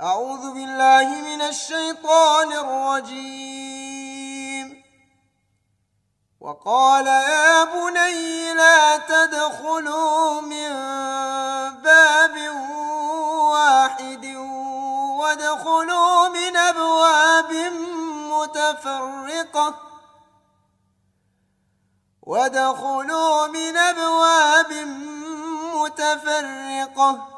أعوذ بالله من الشيطان الرجيم. وقال يا بني لا تدخلوا من باب واحد وادخلوا من أبواب متفرقة وادخلوا من أبواب متفرقة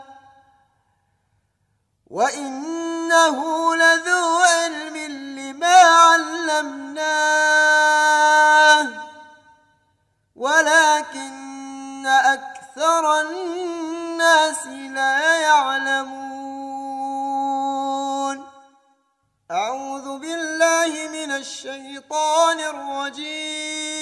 وإنه لذو علم لما علمناه ولكن أكثر الناس لا يعلمون أعوذ بالله من الشيطان الرجيم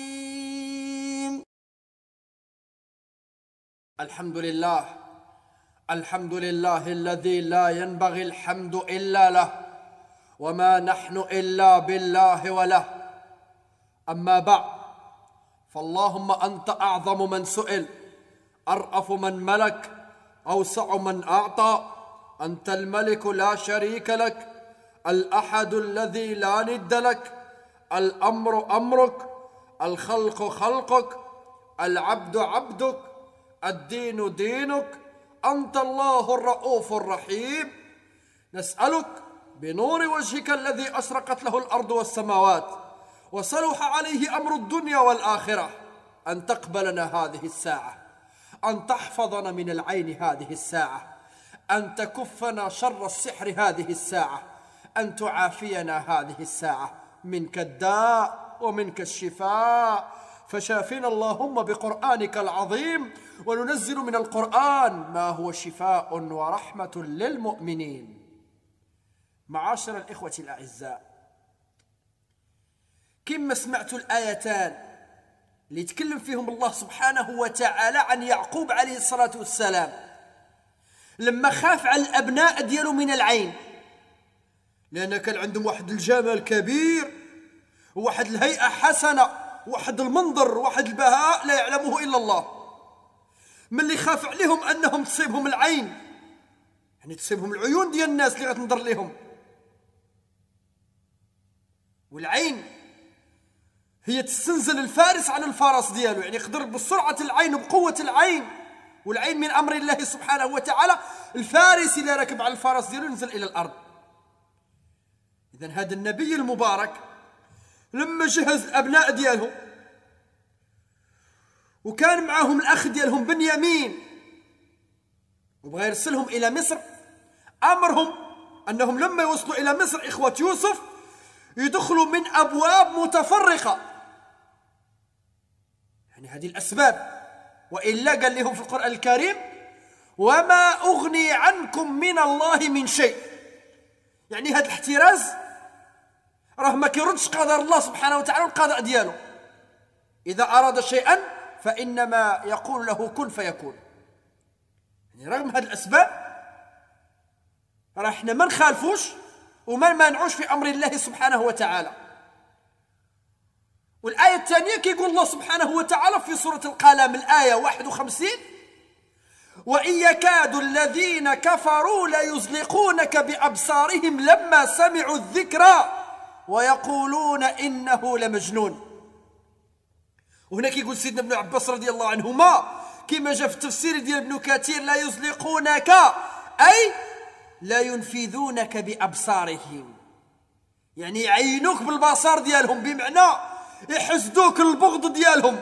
الحمد لله الحمد لله الذي لا ينبغي الحمد إلا له وما نحن إلا بالله وله. أما بعد فاللهم أنت أعظم من سئل أرأف من ملك أوسع من أعطى أنت الملك لا شريك لك الأحد الذي لا ند لك الأمر أمرك الخلق خلقك العبد عبدك الدين دينك أنت الله الرؤوف الرحيم. نسألك بنور وجهك الذي اشرقت له الأرض والسماوات وصلح عليه أمر الدنيا والآخرة أن تقبلنا هذه الساعة أن تحفظنا من العين هذه الساعة أن تكفنا شر السحر هذه الساعة أن تعافينا هذه الساعة منك الداء ومنك الشفاء. فشافنا اللهم بقرآنك العظيم وننزل من القرآن ما هو شفاء ورحمة للمؤمنين. معاشر الإخوة الأعزاء كما سمعت الآيتان اللي يتكلم فيهم الله سبحانه وتعالى عن يعقوب عليه الصلاة والسلام؟ لما خاف على الأبناء ديالو من العين. لأن كان عندهم واحد الجمال كبير وواحد الهيئة حسنة واحد المنظر واحد البهاء لا يعلمه إلا الله. من اللي خاف عليهم أنهم تصيبهم العين. يعني تصيبهم العيون ديال الناس اللي غتنظر لهم والعين هي تستنزل الفارس عن الفرس ديالو. يعني يقدر بسرعة العين وبقوة العين. والعين من أمر الله سبحانه وتعالى. الفارس إذا ركب على الفرس ديالو ينزل إلى الأرض. إذا هذا النبي المبارك لما جهز الأبناء ديالهم وكان معهم الأخ ديالهم بنيامين. وبغى يرسلهم إلى مصر. أمرهم أنهم لما يوصلوا إلى مصر إخوة يوسف يدخلوا من أبواب متفرقة. يعني هذه الأسباب. وإلا قال لهم في القرآن الكريم وما أغني عنكم من الله من شيء. يعني هذا الاحتراز راه ما كيردش قدر الله سبحانه وتعالى القضاء ديالو. إذا أراد شيئا فإنما يقول له كن فيكون. يعني رغم هذه الأسباب راه إحنا ما نخالفوش وما نمانعوش في أمر الله سبحانه وتعالى. والآية الثانية كيقول الله سبحانه وتعالى في سورة القلم الآية 51 وإن يكاد الذين كفروا ليزلقونك بأبصارهم لما سمعوا الذكرى ويقولون إنه لمجنون. وهنا كيقول سيدنا ابن عباس رضي الله عنهما كما جاء في التفسير ديال ابن كثير لا يزلقونك أي لا ينفذونك بأبصارهم. يعني يعينوك بالبصر ديالهم بمعنى يحسدوك البغض ديالهم.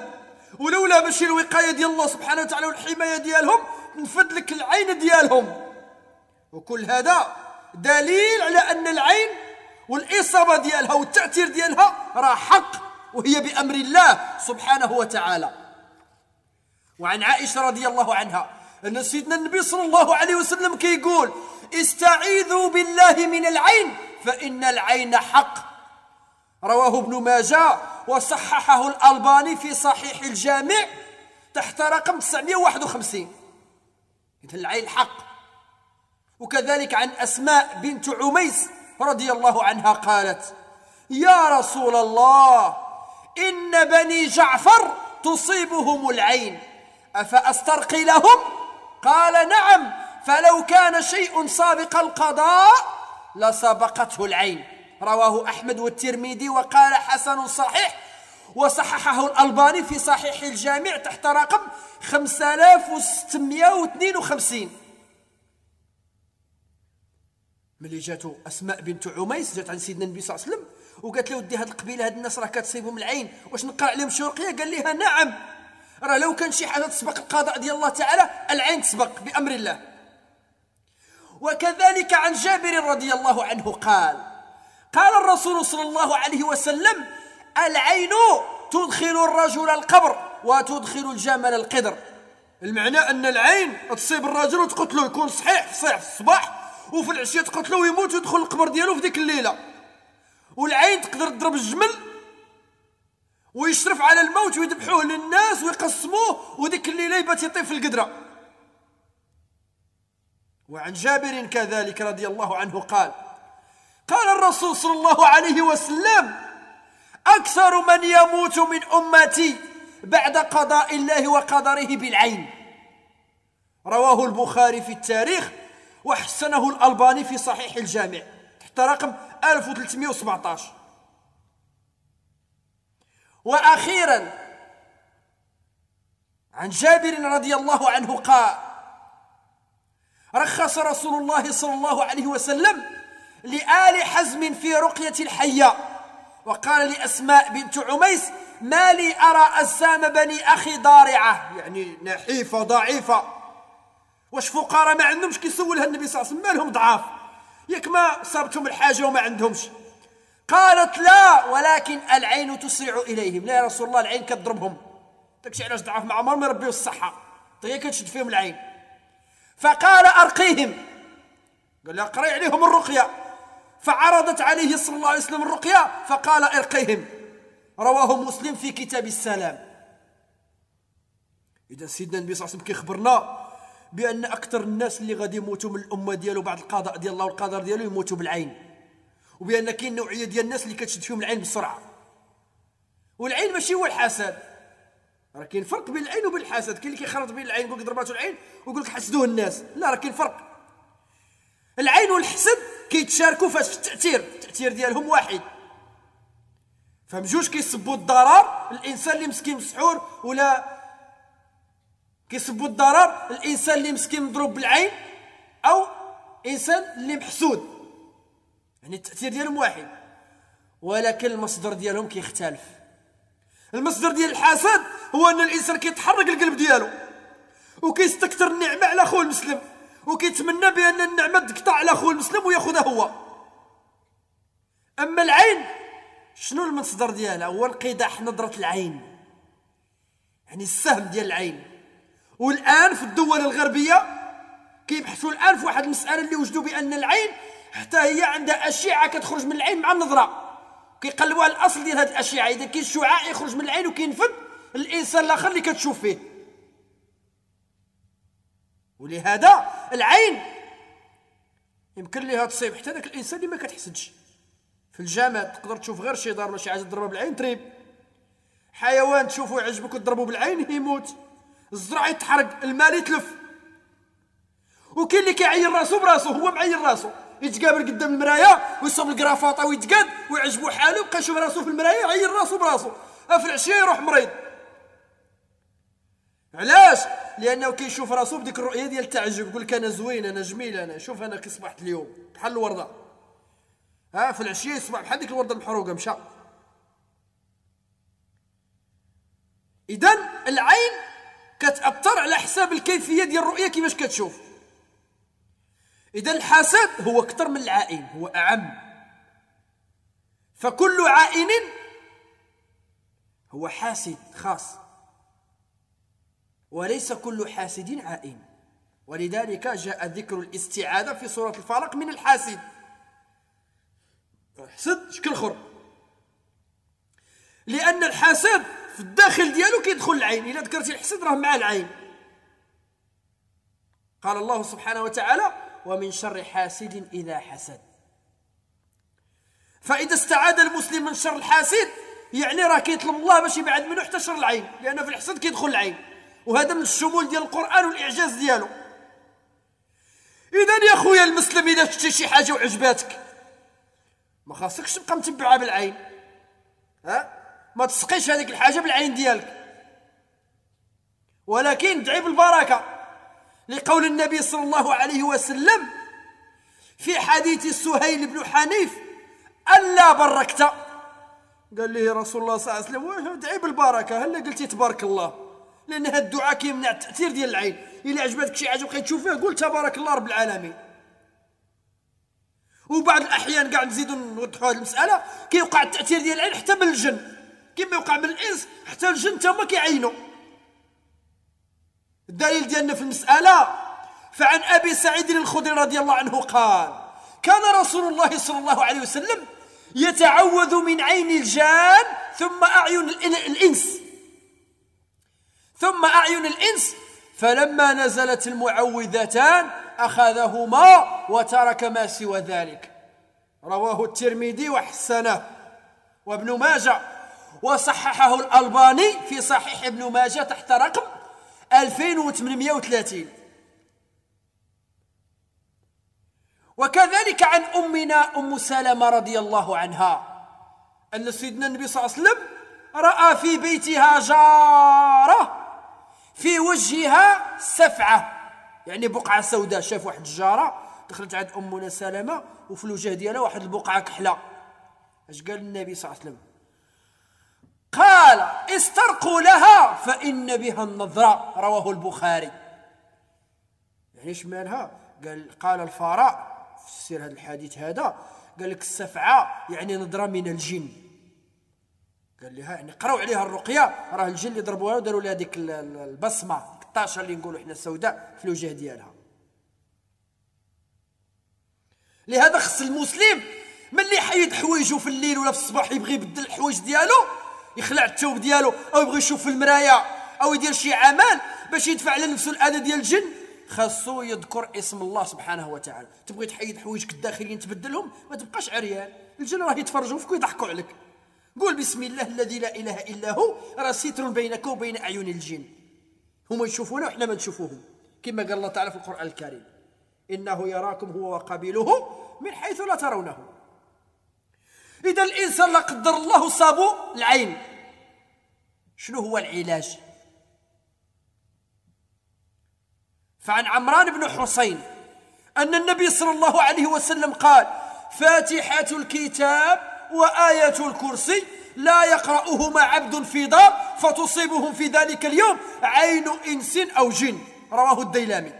ولولا ماشي الوقاية ديال الله سبحانه وتعالى والحماية ديالهم نفد لك العين ديالهم. وكل هذا دليل على أن العين والإصابة ديالها والتأثير ديالها راه حق. وهي بأمر الله سبحانه وتعالى. وعن عائشة رضي الله عنها أن سيدنا النبي صلى الله عليه وسلم كيقول استعيذوا بالله من العين فإن العين حق. رواه ابن ماجه وصححه الألباني في صحيح الجامع تحت رقم 951 إذن العين الحق وكذلك عن أسماء بنت عميس رضي الله عنها قالت يا رسول الله إن بني جعفر تصيبهم العين. أفأسترقي لهم؟ قال نعم فلو كان شيء سابق القضاء لسبقته العين. رواه أحمد والترمذي وقال حسن صحيح وصححه الألباني في صحيح الجامع تحت رقم 5652 ملي جاتو أسماء بنت عميس جات عند سيدنا النبي صلى الله عليه وسلم وقالت له ودي هاد القبيلة هاد الناس راه كتصيبهم العين واش نقرا عليهم شرقية؟ قال لها نعم. راه لو كان شي حاجة تسبق القضاء ديال الله تعالى العين تسبق بأمر الله. وكذلك عن جابر رضي الله عنه قال قال الرسول صلى الله عليه وسلم العين تدخل الرجل القبر وتدخل الجمل القدر. المعنى أن العين تصيب الرجل وتقتله يكون صحيح في الصباح وفي العشية تقتله ويموت ويدخل القبر ديالو في ديك الليلة. والعين تقدر تضرب الجمل ويشرف على الموت ويذبحوه للناس ويقسموه وديك الليلة يبات يطيب في القدرة. وعن جابر كذلك رضي الله عنه قال قال الرسول صلى الله عليه وسلم أكثر من يموت من أمتي بعد قضاء الله وقدره بالعين. رواه البخاري في التاريخ وحسنه الألباني في صحيح الجامع. رقم 1317 وأخيرا عن جابر رضي الله عنه قال رخص رسول الله صلى الله عليه وسلم لآل حزم في رقية الحية وقال لأسماء بنت عميس ما لي أرى أجسام بني أخي ضارعة. يعني نحيفة ضعيفة. واش فقراء ما عندهمش كيسولها النبي صلى الله عليه وسلم مالهم ضعاف. ياك ما صابتهم الحاجة وما عندهمش. قالت لا ولكن العين تسرع إليهم. لا يا رسول الله العين كتضربهم. داكشي علاش ضعاف مع عمرهم يربيو الصحة هي كتشد فيهم العين. فقال أرقيهم. قال لها قري عليهم الرقية. فعرضت عليه صلى الله عليه وسلم الرقية فقال أرقيهم. رواه مسلم في كتاب السلام. إذا سيدنا النبي صلى الله عليه وسلم كيخبرنا بأن أكثر الناس اللي غادي يموتوا من الأمة ديالو بعد القضاء ديال الله والقدر ديالو يموتوا بالعين. وبأن كاين نوعية ديال الناس اللي كتشد فيهم العين بسرعة. والعين ماشي هو الحسد. راه كاين فرق بين العين وبين الحسد. كاين اللي كيخرط بين العين يقول لك ضرباتو العين ويقول لك حسدوه الناس. لا راه كاين فرق. العين والحسد كيتشاركوا فاش في التأثير. التأثير ديالهم واحد. فهم جوج كيسبوا الضرر الإنسان اللي مسكين مسحور ولا كيسبوا الضرر الإنسان اللي مسكين مضروب بالعين أو إنسان اللي محسود. يعني التأثير ديالهم واحد ولكن المصدر ديالهم كيختلف. المصدر ديال الحسد هو أن الإنسان كيتحرك القلب ديالو وكيستكثر النعمة على خوه المسلم وكيتمنى بأن النعمة تقطع على اخوه المسلم ويأخذها هو. أما العين شنو المصدر ديالها؟ هو انقداح نظره العين. يعني السهم ديال العين. والآن في الدول الغربية كيبحثوا الآن في واحد المسألة اللي وجدوا بأن العين حتى هي عندها أشعة كتخرج من العين مع النظرة. كيقلبوا على الأصل ديال هذه الأشعة. إذا كاين شعاع يخرج من العين وكينفذ الإنسان الآخر اللي كتشوف فيه. ولهذا العين يمكن ليها تصيب. حتى ذاك الإنسان اللي ما كتحسدش. في الجامع تقدر تشوف غير شي دار ولا شي حاجة تضربها بالعين تريب. حيوان تشوفه يعجبك وتضربه بالعين يموت. الزرع يتحرق المال يتلف. وكاين اللي كيعين راسو براسو هو معين راسو يتقابل قدام المرايه ويصوب الكرافاطه ويتقاد ويعجبو حاله ويبقى يشوف راسو في المرايه يعين راسو براسو. في العشية يروح مريض. علاش؟ لأنه كيشوف راسو بديك الرؤية ديال التعجب يقول لك أنا زوين أنا جميل أنا شوف أنا كي صبحت اليوم بحال الوردة. ها في العشية يصبح بحال ديك الوردة المحروقة مشى. اذا العين كتأثر على حساب الكيفية ديال الرؤية كيفاش كتشوف. إذا الحسد هو أكثر من العائن هو أعم. فكل عائن هو حاسد خاص. وليس كل حاسد عائن. ولذلك جاء ذكر الاستعاذة في سورة الفلق من الحاسد. حسد شكل خر لأن الحاسد في الداخل ديالو كيدخل العين. إلا ذكرتي الحسد راه مع العين. قال الله سبحانه وتعالى ومن شر حاسد إذا حسد. فإذا استعاد المسلم من شر الحاسد يعني راه كيطلب الله باش يبعد منه حتى شر العين. لأن في الحسد كيدخل العين. وهذا من الشمول ديال القرآن والإعجاز ديالو. إذا يا خويا المسلم إذا شتي شي حاجة وعجباتك ما خاصكش تبقى متبعها بالعين. ها؟ ما تسقيش هذيك الحاجة بالعين ديالك. ولكن دعي بالبركة لقول النبي صلى الله عليه وسلم في حديث سهيل بن حنيف ألا بركت. قال له رسول الله صلى الله عليه وسلم ادعي بالبركة هلا قلتي تبارك الله؟ لأن هذا الدعاء كيمنع التأثير ديال العين. إلا عجبتك شي حاجة بقيت تشوف فيها قول تبارك الله رب العالمين. وبعض الأحيان قاعد نزيدوا نوضحوا هذه المسألة كيوقع التأثير ديال العين حتى من الجن كما يوقع من الإنس حتى الجن تما كيعينوا. الدليل ديالنا في المسألة فعن أبي سعيد الخدري رضي الله عنه قال كان رسول الله صلى الله عليه وسلم يتعوذ من عين الجان ثم أعين الإنس. ثم أعين الإنس فلما نزلت المعوذتان أخذهما وترك ما سوى ذلك. رواه الترمذي وحسنه. وابن ماجه وصححه الألباني في صحيح ابن ماجه تحت رقم 2830 وكذلك عن أمنا أم سلمة رضي الله عنها أن سيدنا النبي صلى الله عليه وسلم رأى في بيتها جارة في وجهها سفعة يعني بقعة سوداء. شاف واحد الجارة دخلت عند أمنا سلمة وفي الوجه ديالها واحد البقعة كحلة. اش قال النبي صلى الله عليه وسلم؟ قال استرقوا لها فإن بها النظرة رواه البخاري. يعني إيش مالها؟ قال قال الفراء في سير هذا الحديث هذا قال لك السفعة يعني نظرة من الجن. قال لها يعني قراو عليها الرقية راه الجن اللي ضربوها وداروا لها ديك البصمة الطاشه اللي نقولوا إحنا السوداء في الوجه ديالها. لهذا خص المسلم ملي يحيد حوايجه في الليل ولا في الصباح يبغي يبدل الحوايج ديالو يخلع الثوب ديالو أو يبغي يشوف في المرايه أو يدير شي عمل باش يدفع على نفسه الأذى ديال الجن خاصو يذكر اسم الله سبحانه وتعالى. تبغي تحيد حوايجك الداخليين تبدلهم؟ ما تبقاش عريان. الجن راه يتفرجوا فيك ويضحكوا عليك. قول بسم الله الذي لا إله إلا هو راه ستر بينك وبين أعين الجن. هما يشوفونا وحنا ما نشوفوهم. كما قال الله تعالى في القرآن الكريم إنه يراكم هو وقبيله من حيث لا ترونه. إذا الإنسان لا قدر الله صابو العين. شنو هو العلاج؟ فعن عمران بن حسين أن النبي صلى الله عليه وسلم قال فاتحة الكتاب وآية الكرسي لا يقرأهما عبد في دار فتصيبهم في ذلك اليوم عين إنس أو جن. رواه الديلامي.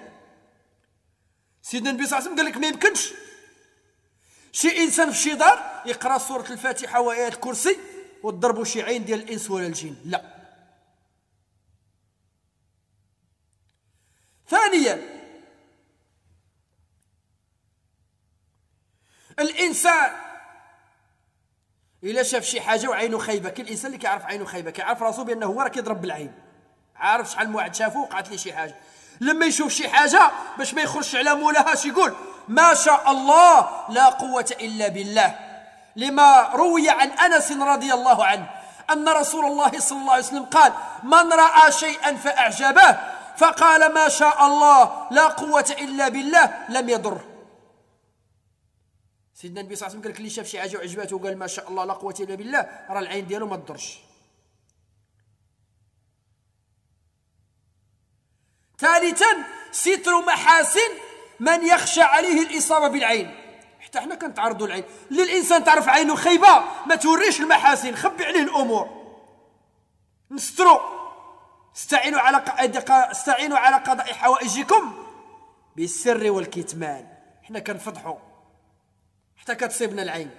سيدنا النبي صلى الله عليه وسلم قال لك ما يمكنش. شي إنسان في شي دار يقرأ سورة الفاتحة وايات الكرسي وتضربوا شي عين ديال الإنس ولا الجن. لا. ثانيا الإنسان إلا شاف شي حاجة وعينه خايبة كاين الانسان اللي كيعرف عينه خايبة كيعرف راسو بأنه هو راه كيضرب بالعين. عارف شحال من واحد شافو وقعت ليه شي حاجة. لما يشوف شي حاجة باش ما يخرجش على مولاها اش يقول ما شاء الله لا قوة إلا بالله. لما روي عن أنس رضي الله عنه أن رسول الله صلى الله عليه وسلم قال من رأى شيئا فأعجبه فقال ما شاء الله لا قوة إلا بالله لم يضر. سيدنا النبي صلى الله عليه وسلم قال لك اللي شاف شي حاجة وعجبته وقال ما شاء الله لا قوة إلا بالله راه العين ديالو ما تضرش. ثالثا ستر محاسن من يخشى عليه الإصابة بالعين. حتى حنا كنتعرضوا العين اللي الانسان تعرف عينه خايبة ما توريش المحاسن خبي عليه الأمور. نسترو. استعينوا على استعينوا على قضاء حوائجكم بالسر والكتمان. حنا كنفضحوا. حتى كتصيبنا العين.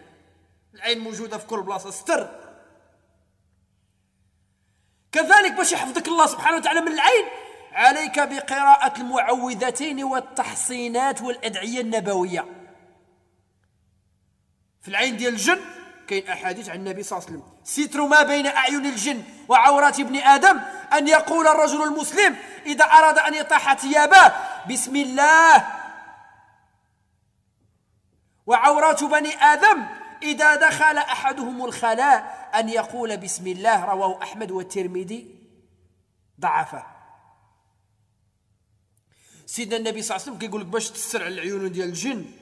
العين موجودة في كل بلاصة. ستر. كذلك باش يحفظك الله سبحانه وتعالى من العين عليك بقراءة المعوذتين والتحصينات والأدعية النبوية. في العين ديال الجن كاين أحاديث عن النبي صلى الله عليه وسلم. ستر ما بين أعين الجن وعورات ابن آدم أن يقول الرجل المسلم إذا أراد أن يطاح ثيابه بسم الله. وعورات بني آدم إذا دخل أحدهم الخلاء أن يقول بسم الله رواه أحمد والترمذي. ضعفه. سيدنا النبي صلى الله عليه وسلم كيقول لك باش تستر على العيون ديال الجن.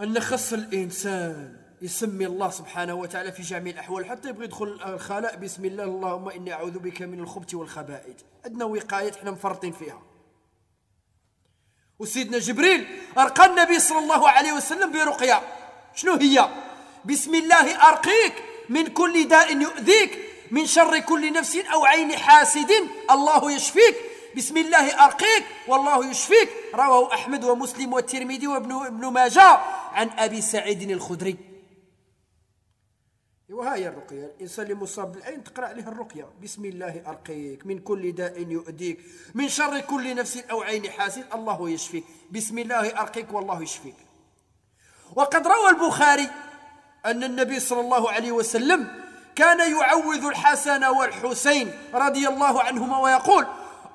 أن خص الإنسان يسمي الله سبحانه وتعالى في جميع الأحوال حتى يبغي يدخل الخلاء. بسم الله اللهم إني أعوذ بك من الخبث والخبائث. عندنا وقايات حنا مفرطين فيها. وسيدنا جبريل أرقى النبي صلى الله عليه وسلم برقية. شنو هي؟ بسم الله أرقيك من كل داء يؤذيك من شر كل نفس أو عين حاسد. الله يشفيك. بسم الله أرقيك والله يشفيك. رواه أحمد ومسلم والترمذي وابن ابن ماجه عن أبي سعيد الخدري. وهي الرقية. الإنسان اللي مصاب بالعين تقرأ عليه الرقية. بسم الله أرقيك من كل داء يؤذيك من شر كل نفس أو عين حاسد الله يشفيك. بسم الله أرقيك والله يشفيك. وقد روى البخاري أن النبي صلى الله عليه وسلم كان يعوذ الحسن والحسين رضي الله عنهما ويقول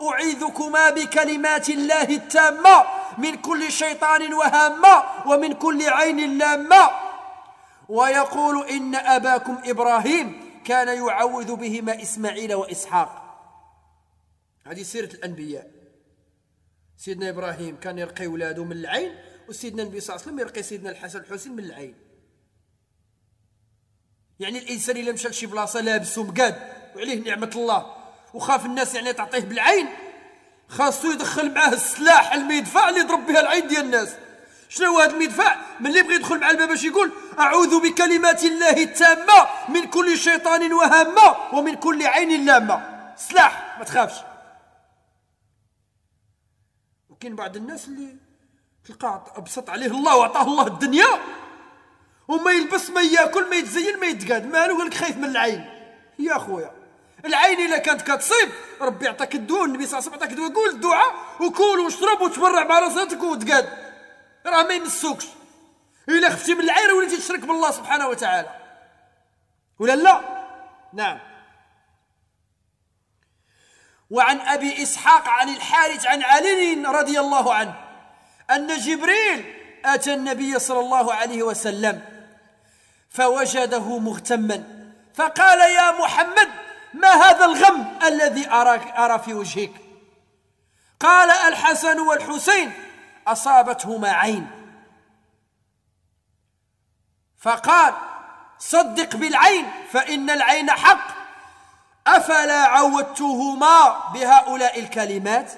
أعيذكما بكلمات الله التامة من كل شيطان وهامة ومن كل عين لامة. ويقول إن أباكم إبراهيم كان يعوذ بهما إسماعيل وإسحاق. هذه سيرة الأنبياء. سيدنا إبراهيم كان يرقي ولاده من العين وسيدنا النبي صلى الله عليه وسلم يرقي سيدنا الحسن الحسين من العين. يعني الإنسان إلا مشى لشي بلاصة لابس ومقاد وعليه نعمة الله. وخاف الناس يعني تعطيه بالعين. خاصو يدخل معاه السلاح المدفع اللي يضرب بها العين ديال الناس. شنو هو هذا المدفع؟ ملي بغى يدخل مع الباب باش يقول أعوذ بكلمات الله التامة من كل شيطان وهامة ومن كل عين لامة. سلاح ما تخافش. وكاين بعض الناس اللي تلقى أبسط عليه الله واعطاه الله الدنيا. وما يلبس ما ياكل ما يتزين ما يتقاد. مالو؟ قال لك خايف من العين. يا خويا العين إلا كانت كتصيب. ربي يعطيك الدواء النبي صلى الله عليه وسلم يعطيك الدواء. قول الدعاء وكول واشرب وتبرع مع راساتك وتقاد. راه ما يمسوكش. إلا خفتي من العين وليتي تشرك بالله سبحانه وتعالى. ولا لا؟ نعم. وعن أبي إسحاق عن الحارث عن علي رضي الله عنه أن جبريل أتى النبي صلى الله عليه وسلم فوجده مغتما. فقال يا محمد ما هذا الغم الذي أراك أرى في وجهك؟ قال الحسن والحسين أصابتهما عين. فقال صدق بالعين فإن العين حق. أفلا عودتهما بهؤلاء الكلمات؟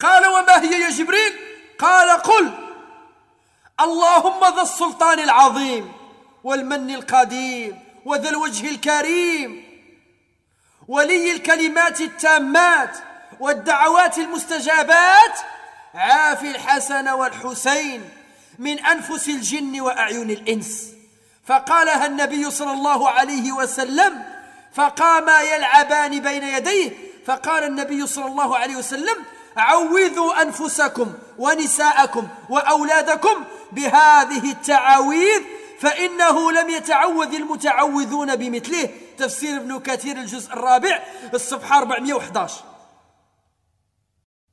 قال وما هي يا جبريل؟ قال قل اللهم ذا السلطان العظيم والمن القديم وذا الوجه الكريم ولي الكلمات التامات والدعوات المستجابات عافي الحسن والحسين من أنفس الجن وأعين الإنس. فقالها النبي صلى الله عليه وسلم فقاما يلعبان بين يديه. فقال النبي صلى الله عليه وسلم عوذوا أنفسكم ونساءكم وأولادكم بهذه التعاويذ فإنه لم يتعوذ المتعوذون بمثله. تفسير ابن كثير الجزء الرابع الصفحة 411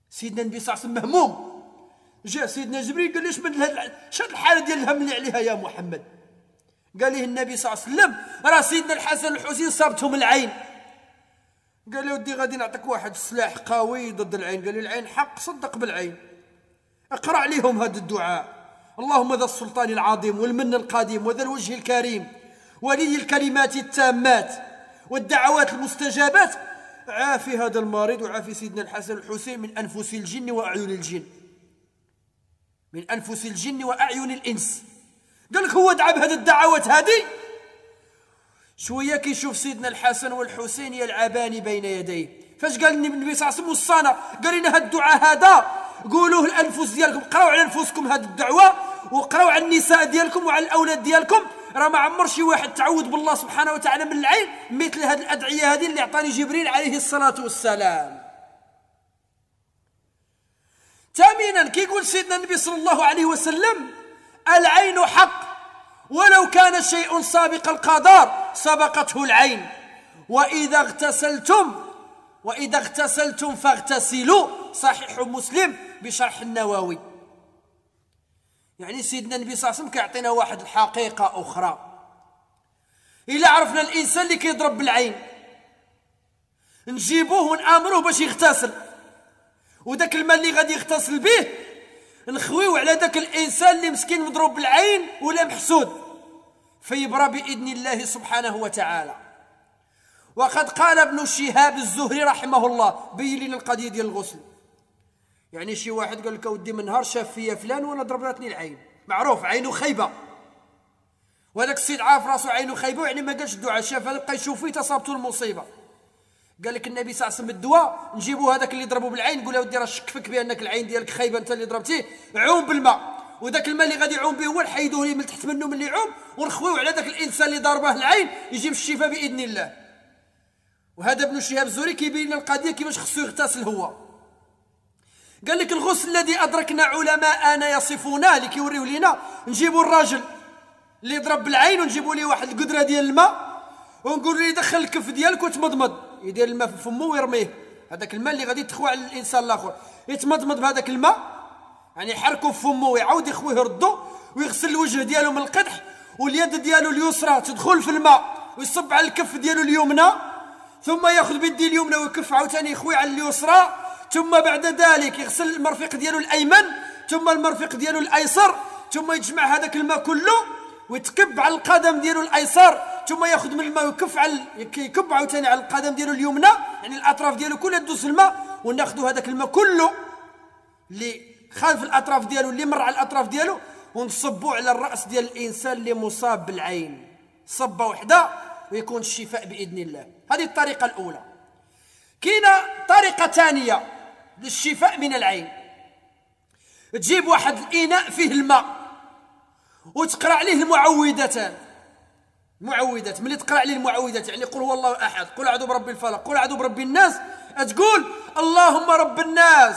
سيدنا النبي صلى الله عليه وسلم مهموم. جاء سيدنا جبريل قال ليش من هاد شاد الحالة ديال الهم اللي عليها يا محمد؟ قال له النبي صلى الله عليه وسلم راه سيدنا الحسن والحسين صابتهم العين. قال له ودي غادي نعطيك واحد السلاح قوي ضد العين. قال لي العين حق صدق بالعين. اقرأ عليهم هذا الدعاء. اللهم ذا السلطان العظيم والمن القديم وذا الوجه الكريم ولي الكلمات التامات والدعوات المستجابات. عافي هذا المريض وعافي سيدنا الحسن والحسين من أنفس الجن وأعين الجن. من أنفس الجن وأعين الإنس. قال لك هو دعا بهذه الدعوات هذه؟ شوية كيشوف سيدنا الحسن والحسين يلعبان بين يديه. فاش قال النبي صلى الله عليه وسلم قال لنا هذا الدعاء هذا قولوه الأنفس ديالكم قراو على أنفسكم هذه الدعوة وقراو على النساء ديالكم وعلى الأولاد ديالكم. راه ما عمر شي واحد تعوذ بالله سبحانه وتعالى من العين مثل هذه الأدعية هذه اللي اعطاني جبريل عليه الصلاة والسلام. ثامنا كيقول سيدنا النبي صلى الله عليه وسلم العين حق ولو كان شيء سابق القدر سبقته العين. وإذا اغتسلتم وإذا اغتسلتم فاغتسلوا. صحيح مسلم بشرح النووي. يعني سيدنا النبي صلى الله عليه وسلم كيعطينا واحد الحقيقة أخرى. إلا عرفنا الإنسان اللي كيضرب بالعين. نجيبوه ونآمروه باش يغتسل. وداك الماء اللي غادي يغتسل به نخويو على ذاك الإنسان اللي مسكين مضروب بالعين ولا محسود. فيبرى بإذن الله سبحانه وتعالى. وقد قال ابن شهاب الزهري رحمه الله بين القضية ديال الغسل. يعني شي واحد قال لك ودي من نهار شاف فيا فلان وأنا ضربتني العين. معروف عينه خايبة. وهذاك السيد عارف راسو عينه خايبة يعني ما قالش الدعاء شاف هذا بقى يشوف فيه تصابته المصيبة. قال لك النبي صلى الله عليه وسلم الدواء نجيبوا هذاك اللي ضربوا بالعين نقول له ودي راه شكفك بأنك العين ديالك خايبة أنت اللي ضربتيه عوم بالماء. وذاك الماء اللي غادي يعوم به هو نحيدوه من تحت منه ملي يعوم ونخويو على ذاك الإنسان اللي ضربه العين يجيب الشفاء بإذن الله. وهذا ابن شهاب الزهري كيبين لنا القضية كيفاش خصو يغتسل هو. قال لك الغسل الذي أدركنا علماءنا يصفونه اللي كيوريو لينا. نجيبوا الراجل اللي ضرب بالعين ونجيبوا ليه واحد القدرة ديال الماء ونقول ليه دخل الكف ديالك وتمضمض. يدير الماء في فمه ويرميه. هذاك الماء اللي غادي تخوى على الإنسان الآخر. يتمضمض بهذاك الماء يعني يحركوا في فمه ويعاود يخويه يردو ويغسل الوجه ديالو من القدح واليد ديالو اليسرى تدخل في الماء ويصب على الكف ديالو اليمنى ثم ياخذ بيدي اليمنى ويكف عاوتاني يخوي على اليسرى. ثم بعد ذلك يغسل المرفق ديالو الأيمن ثم المرفق ديالو الأيسر ثم يجمع هذاك الماء كله ويتكب على القدم ديالو الأيسر ثم ياخذ من الماء ويكف على يكب عاوتاني على القدم ديالو اليمنى يعني الأطراف ديالو كلها تدوس الماء وناخذ هذاك الماء كله اللي خالف الأطراف ديالو اللي مر على الأطراف ديالو ونصبوا على الرأس ديال الإنسان اللي مصاب بالعين. صبة وحدة ويكون الشفاء بإذن الله. هذه الطريقة الأولى. كاينة طريقة ثانية. للشفاء من العين. تجيب واحد الإناء فيه الماء وتقرأ عليه المعوذتان. معوذات ملي تقرأ عليه المعوذات يعني قل هو الله أحد قل أعوذ برب الفلق قل أعوذ برب الناس تقول اللهم رب الناس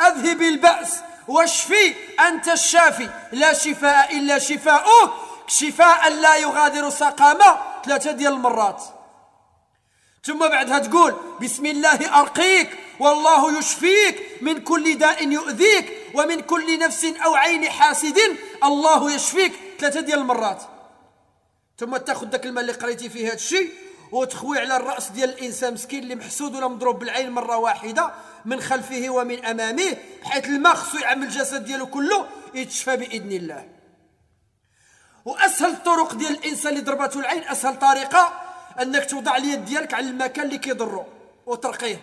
أذهب البأس واشفي أنت الشافي. لا شفاء إلا شفاؤك شفاء لا يغادر سقاما ثلاثة ديال المرات. ثم بعدها تقول بسم الله أرقيك والله يشفيك. من كل داء يؤذيك ومن كل نفس أو عين حاسد الله يشفيك. ثلاثة ديال المرات. ثم تاخذ ذاك الماء اللي قريتي فيه هذا الشيء وتخوي على الرأس ديال الإنسان مسكين اللي محسود ولا مضروب بالعين مرة واحدة من خلفه ومن أمامه حيث الماء خصو يعمل الجسد ديالو كله يتشفى بإذن الله. وأسهل الطرق ديال الإنسان اللي ضربته العين أسهل طريقة أنك توضع اليد ديالك على المكان اللي كيضرو وترقيه.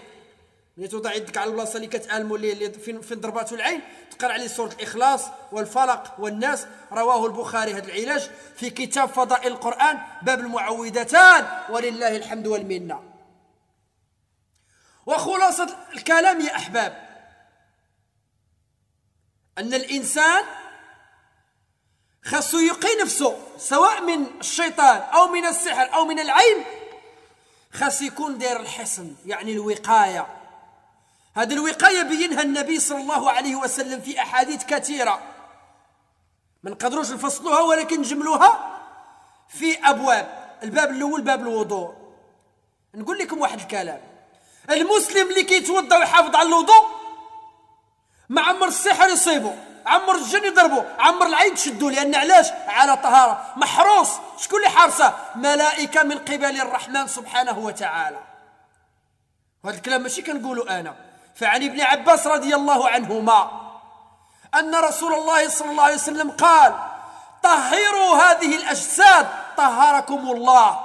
ملي توضع يدك على البلاصة اللي كتالمو اللي فين فين ضرباتو العين تقرأ عليه سورة الإخلاص والفلق والناس. رواه البخاري هذا العلاج في كتاب فضائل القرآن باب المعوذتان ولله الحمد والمنة. وخلاصة الكلام يا أحباب أن الإنسان خاصو يقي نفسه سواء من الشيطان أو من السحر أو من العين خاص يكون داير الحصن يعني الوقاية. هذه الوقاية بينها النبي صلى الله عليه وسلم في أحاديث كثيرة. ما نقدروش نفصلوها ولكن نجملوها في أبواب. الباب الأول باب الوضوء. نقول لكم واحد الكلام. المسلم اللي كيتوضا ويحافظ على الوضوء ما عمر السحر يصيبه عمر الجن يضربوا عمر العين تشدوا لأن علاش؟ على طهارة. محروس. شكون اللي حارسه؟ ملائكة من قبل الرحمن سبحانه وتعالى. وهذا الكلام ماشي كنقولوا أنا. فعن ابن عباس رضي الله عنهما أن رسول الله صلى الله عليه وسلم قال طهروا هذه الأجساد طهركم الله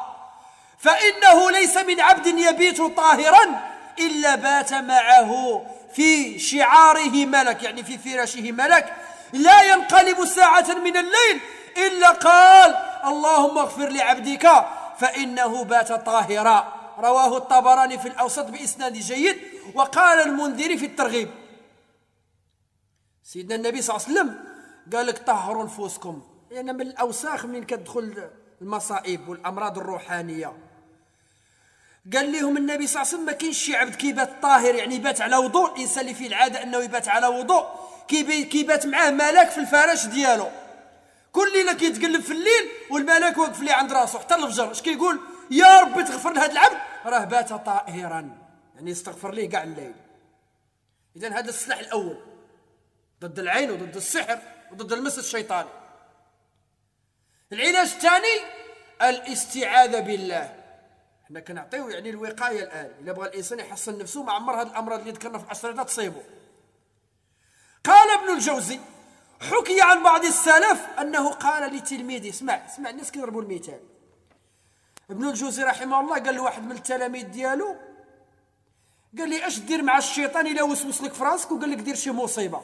فإنه ليس من عبد يبيت طاهرا إلا بات معه في شعاره ملك. يعني في فراشه ملك. لا ينقلب ساعة من الليل إلا قال اللهم اغفر لعبدك فإنه بات طاهرا. رواه الطبراني في الأوسط بإسناد جيد. وقال المنذر في الترغيب. سيدنا النبي صلى الله عليه وسلم قال لك طهروا نفوسكم. لأن يعني من الأوساخ من كتدخل المصائب والأمراض الروحانية. قال لهم النبي صلى الله عليه وسلم ما كاينش شي عبد كيبات طاهر يعني بات على وضوء الانسان اللي فيه العادة أنه يبات على وضوء كيبات معاه ملاك في الفراش ديالو. كل ليلة كيتقلب في الليل والملاك واقف ليه عند راسه حتى الفجر. اش كيقول؟ يا ربي تغفر لهذا العبد راه بات طاهرا يعني يستغفر ليه كاع الليل. اذا هذا السلاح الأول ضد العين وضد السحر وضد المس الشيطاني. العلاج الثاني الاستعاذة بالله. حنا كنعطيو يعني الوقاية الآن. إلا بغى الإنسان يحصن نفسه ما عمر هذه الأمراض اللي ذكرنا في العصر تصيبه قال ابن الجوزي حكي عن بعض السلف أنه قال لتلميذه اسمع اسمع الناس كيضربوا المثال. ابن الجوزي رحمه الله قال لواحد من التلاميذ ديالو قال لي اش دير مع الشيطان إلا وسوس لك في راسك وقال لك دير شي مصيبة؟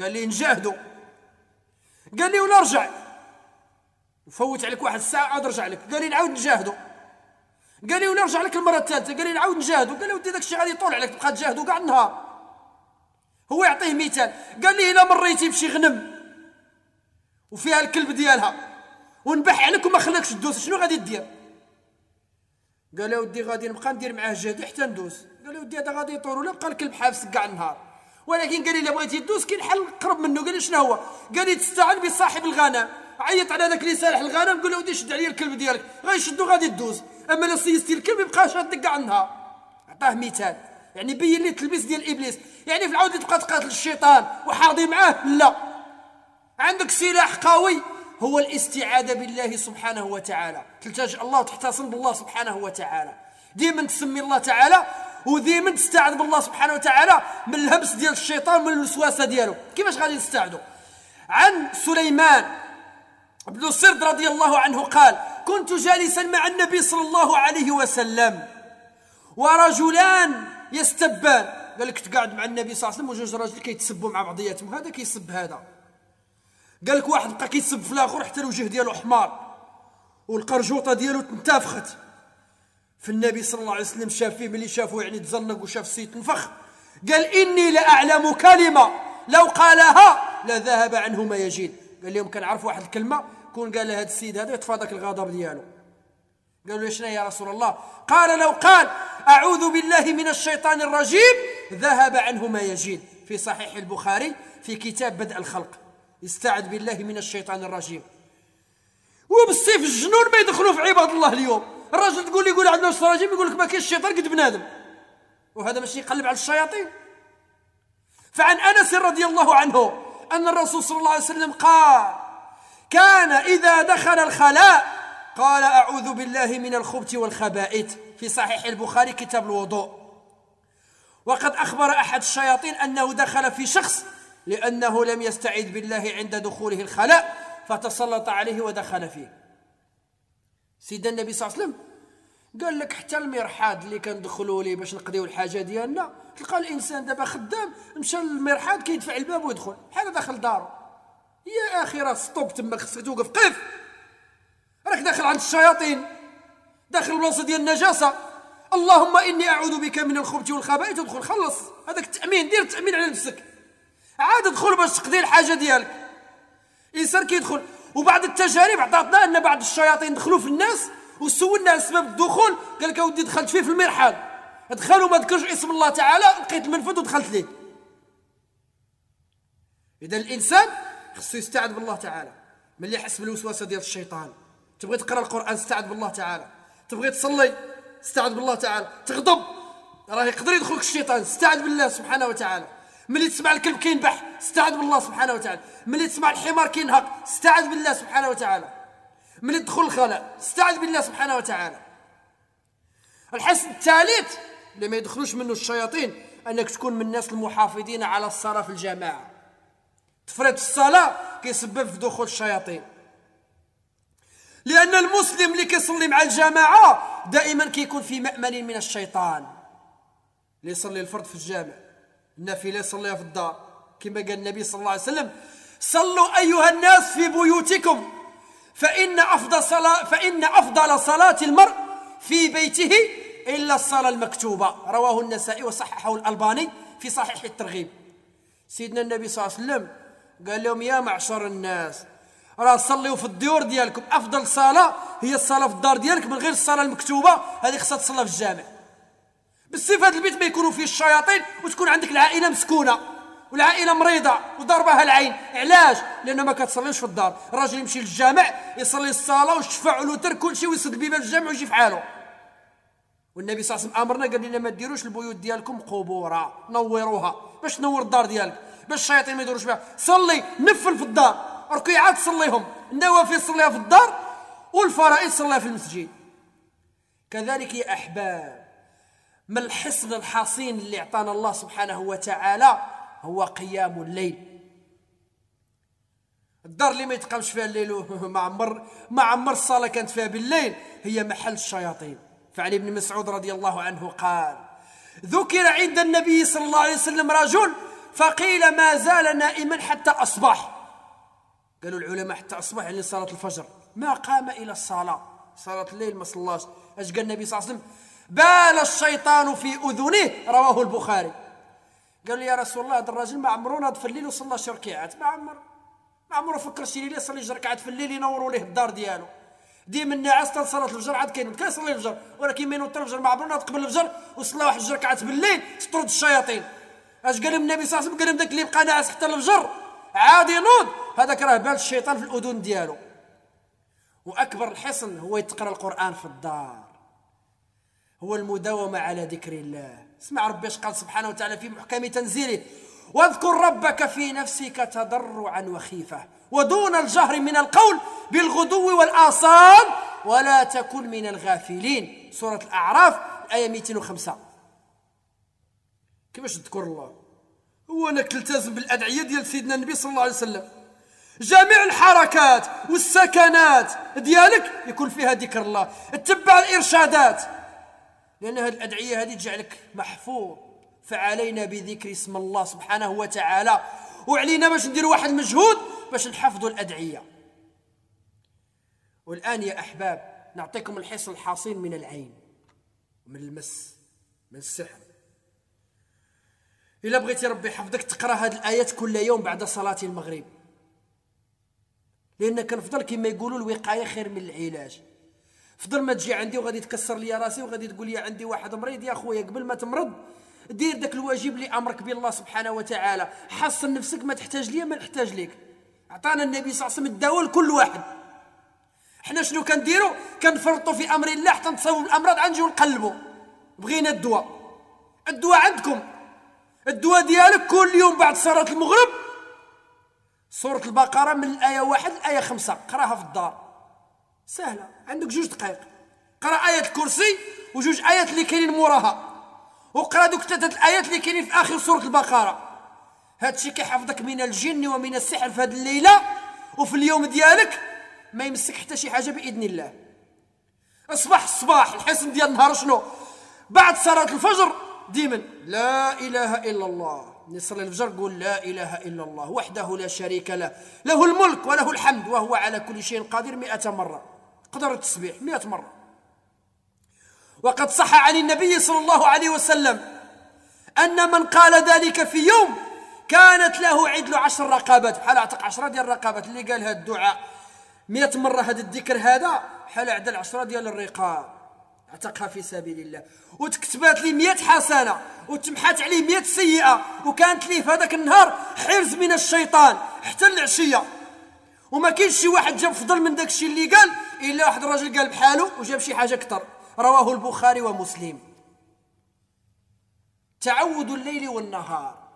قال لي نجاهدوا قال لي ولا رجع. فوت عليك واحد الساعة عاد رجع لك. قال لي نعاود نجاهدوا قال لي ولا نرجع لك المرة الثالثة. قال لي نعاود نجاهدوا قال لي ودي داك الشيء غادي يطول عليك تبقى تجاهدوا كاع النهار. هو يعطيه مثال. قال لي إلا مريتي بشي غنم وفيها الكلب ديالها ونبح عليك وما خلاكش تدوس شنو غادي دير؟ قال له ودي غادي نبقى ندير معاه جهدي حتى ندوس قال له ودي هذا غادي يطول ولا بقى الكلب حابس كاع النهار. ولكن قال لي إلا بغيتي تدوس كاين حل قرب منه. قال لي شنو هو؟ قال لي تستعن بصاحب الغنم. عيط على ذاك اللي سارح الغنم. قول له ودي شد عليا الكلب ديالك. غيشدو غادي تدوز. أما لا سيتي الكلب يبقى شاد كاع النهار. عطاه مثال يعني بين لي التلبيس ديال إبليس. يعني في العودة تبقى تقاتل الشيطان وحاضي معاه؟ لا. عندك سلاح قوي. هو الاستعاذة بالله سبحانه وتعالى. تلتجئ الله وتحتصن بالله سبحانه وتعالى. ديما تسمي الله تعالى وديما تستعذ بالله سبحانه وتعالى من الهمس ديال الشيطان من الوسواسه ديالو. كيفاش غادي نستعذوا عن سليمان ابن السرد رضي الله عنه قال كنت جالسا مع النبي صلى الله عليه وسلم ورجلان يستبان. قال لك تقعد مع النبي صلى الله عليه وسلم وجوج راجل كيتسبوا مع بعضياتهم. هذا كيسب هذا. قال لك واحد بقى كيسب في الآخر حتى الوجه ديالو حمار والقرجوطة ديالو تنتفخت. في النبي صلى الله عليه وسلم شاف فيه ملي شافه يعني تزنق وشاف السيد تنفخ. قال إني لأعلم كلمة لو قالها لذهب عنه ما يجيد. قال لهم كنعرف واحد الكلمة كون قال لهذا السيد هذا يطفى ذاك الغضب ديالو. قالوا له يا رسول الله؟ قال لو قال أعوذ بالله من الشيطان الرجيم ذهب عنه ما يجيد. في صحيح البخاري في كتاب بدء الخلق. استعذ بالله من الشيطان الرجيم. وبالسيف الجنون ما يدخلوا في عباد الله اليوم. الرجل تقول لي يقول عندنا الرجيم يقول لك ما كاينش الشيطان قد بنادم. وهذا ماشي يقلب على الشياطين. فعن أنس رضي الله عنه أن الرسول صلى الله عليه وسلم قال كان إذا دخل الخلاء قال أعوذ بالله من الخبث والخبائث. في صحيح البخاري كتاب الوضوء. وقد أخبر أحد الشياطين أنه دخل في شخص لأنه لم يستعذ بالله عند دخوله الخلاء فتسلط عليه ودخل فيه. سيدنا النبي صلى الله عليه وسلم قال لك حتى المرحاض اللي كندخلوا ليه باش نقضيو الحاجة ديالنا تلقى الإنسان دابا خدام مشى للمرحاض كيدفع الباب ويدخل. بحال داخل دارو يا أخي راه stop تما خصك توقف قف! راك داخل عند الشياطين داخل البلاصه ديال النجاسة. اللهم إني أعوذ بك من الخبث والخبائث ادخل خلص. هذاك التأمين دير التأمين على نفسك. عاد ادخل باش تقضي الحاجة ديالك. الإنسان كيدخل وبعد التجارب عطاتنا أن بعض الشياطين دخلوا في الناس وسولنا على سبب الدخول قال لك أودي دخلت فيه في المرحاض دخل وما ذكرش اسم الله تعالى لقيت المنفذ ودخلت ليه. إذا الإنسان خصو يستعذ بالله تعالى. ملي يحس بالوسوسه ديال الشيطان. تبغي تقرأ القرآن استعذ بالله تعالى. تبغي تصلي استعذ بالله تعالى. تغضب راه يقدر يدخلك الشيطان. استعذ بالله سبحانه وتعالى. ملي تسمع الكلب كينبح استعذ بالله سبحانه وتعالى. ملي تسمع الحمار كينهق استعذ بالله سبحانه وتعالى. ملي تدخل الخلاء استعذ بالله سبحانه وتعالى. الحسن الثالث اللي ما يدخلوش منه الشياطين أنك تكون من الناس المحافظين على الصلاة في الجماعة. تفريط الصلاة كيسبب في دخول الشياطين. لأن المسلم اللي كيصلي مع الجماعة دائما كيكون في مأمن من الشيطان. اللي يصلي الفرض في الجامع. النافلة يصليها في الدار. كما قال النبي صلى الله عليه وسلم صلوا أيها الناس في بيوتكم فإن أفضل صلاة فإن أفضل صلاة المرء في بيته إلا الصلاة المكتوبة. رواه النسائي وصححه الألباني في صحيح الترغيب. سيدنا النبي صلى الله عليه وسلم قال لهم يا معشر الناس راه صليوا في الديور ديالكم. أفضل صلاة هي الصلاة في الدار ديالك من غير الصلاة المكتوبة. هذه خصها تصلى في الجامع. بالصفة هذا البيت ما يكونوا فيه الشياطين وتكون عندك العائلة مسكونة والعائلة مريضة وضربها العين. علاش؟ لأنه ما كتصليش في الدار. الراجل يمشي للجامع يصلي الصلاة والشفع والوتر كل شيء ويسد البيبان في الجامع ويجي في حاله. والنبي صلى الله عليه وسلم أمرنا قال لنا ما ديروش البيوت ديالكم قبورا نوروها. باش تنور الدار ديالك باش الشياطين ما يدوروش بها. صلي نفل في الدار. ركيعات تصليهم. النوافل صليها في الدار والفرائض صليها في المسجد. كذلك يا أحباب من الحصن الحصين اللي أعطانا الله سبحانه وتعالى؟ هو قيام الليل. الدار اللي ما يتقامش فيها الليل ما عمر ما عمر الصلاة كانت فيها بالليل هي محل الشياطين. فعلي بن مسعود رضي الله عنه قال ذكر عند النبي صلى الله عليه وسلم رجل فقيل ما زال نائما حتى أصبح. قالوا العلماء حتى أصبح يعني صلاة الفجر. ما قام إلى الصلاة. صلاة الليل ما صلاش. أش قال النبي صلى الله عليه وسلم؟ بال الشيطان في أذنه رواه البخاري. قال لي يا رسول الله هذا الراجل ما عمرو ناض في الليل وصلى شي ركعات ما عمر ما عمرو فكر شي ليلة يصلي جوج ركعات في الليل ينوروا ليه الدار ديالو. ديما النعاس تاع صلاة الفجر عاد كاين كيصلي الفجر ولكن ما ينوض الفجر ما عمرو ناض قبل الفجر وصلى واحد جوج ركعات بالليل تطرد الشياطين. اش قال لهم النبي صلى الله عليه وسلم؟ قال لهم داك اللي بقى ناعس حتى الفجر عاد ينوض. هذاك راه بال الشيطان في الأذن ديالو. وأكبر الحصن هو يتقرأ القرآن في الدار. هو المداومة على ذكر الله. اسمع ربي اش قال سبحانه وتعالى في محكم تنزيله. واذكر ربك في نفسك تضرعا وخيفة ودون الجهر من القول بالغدو والآصال ولا تكن من الغافلين. سورة الأعراف الايه 205 كيفاش تذكر الله؟ هو انك تلتزم بالأدعية ديال سيدنا النبي صلى الله عليه وسلم. جميع الحركات والسكنات ديالك يكون فيها ذكر الله. اتبع الإرشادات. لأن هذه الأدعية هذه تجعلك محفوظ. فعلينا بذكر اسم الله سبحانه وتعالى. وعلينا باش نديروا واحد المجهود باش نحفظوا الأدعية. والآن يا أحباب نعطيكم الحصن الحصين من العين من المس من السحر. إلا بغيتي ربي يحفظك تقرأ هذه الآيات كل يوم بعد صلاة المغرب. لأن كنفضل كما يقولوا الوقاية خير من العلاج. فضل ما تجي عندي وغادي تكسر لي راسي وغادي تقول لي عندي واحد مريض يا خويا قبل ما تمرض دير داك الواجب اللي أمرك به الله سبحانه وتعالى. حصن نفسك ما تحتاج ليا ما نحتاج ليك. عطانا النبي صلى الله عليه وسلم الدواء لكل واحد. حنا شنو كنديروا كنفرطوا في أمر الله حتى نتصاوب الأمراض عنجيو نقلبوا بغينا الدواء. الدواء عندكم. الدواء ديالك كل يوم بعد صلاة المغرب. سورة البقرة من الآية واحد للآية خمسة. قراها في الدار. سهلة. عندك جوج دقائق. قرأ آية الكرسي وجوج آيات اللي كاينين موراها. وقرأ دوك ثلاثة الآيات اللي كاينين في آخر سورة البقرة. هادشي كيحفظك من الجن ومن السحر في هذه الليلة وفي اليوم ديالك ما يمسك حتى شي حاجة بإذن الله. أصبح الصباح الحصن ديال النهار شنو؟ بعد صلاة الفجر ديما. لا إله إلا الله. نصلي الفجر قول لا إله إلا الله وحده لا شريك له. له الملك وله الحمد وهو على كل شيء قادر مئة مرة. قدر التسبيح مئة مرة. وقد صح عن النبي صلى الله عليه وسلم أن من قال ذلك في يوم كانت له عدل عشر رقابات. بحال اعتق عشرة ديال الرقابات اللي قال هذا الدعاء. مئة مرة هذا الذكر هذا بحال عدل عشرة ديال الرقاب. اعتقها في سبيل الله وتكتبات لي 100 حسنة وتمحات عليه 100 سيئة وكانت ليه في هذاك النهار حرز من الشيطان حتى العشية. وما كاينش شي واحد جاب فضل من داك الشيء اللي قال إلا واحد الراجل قال بحاله وجاب شي حاجة أكثر. رواه البخاري ومسلم. تعود الليل والنهار.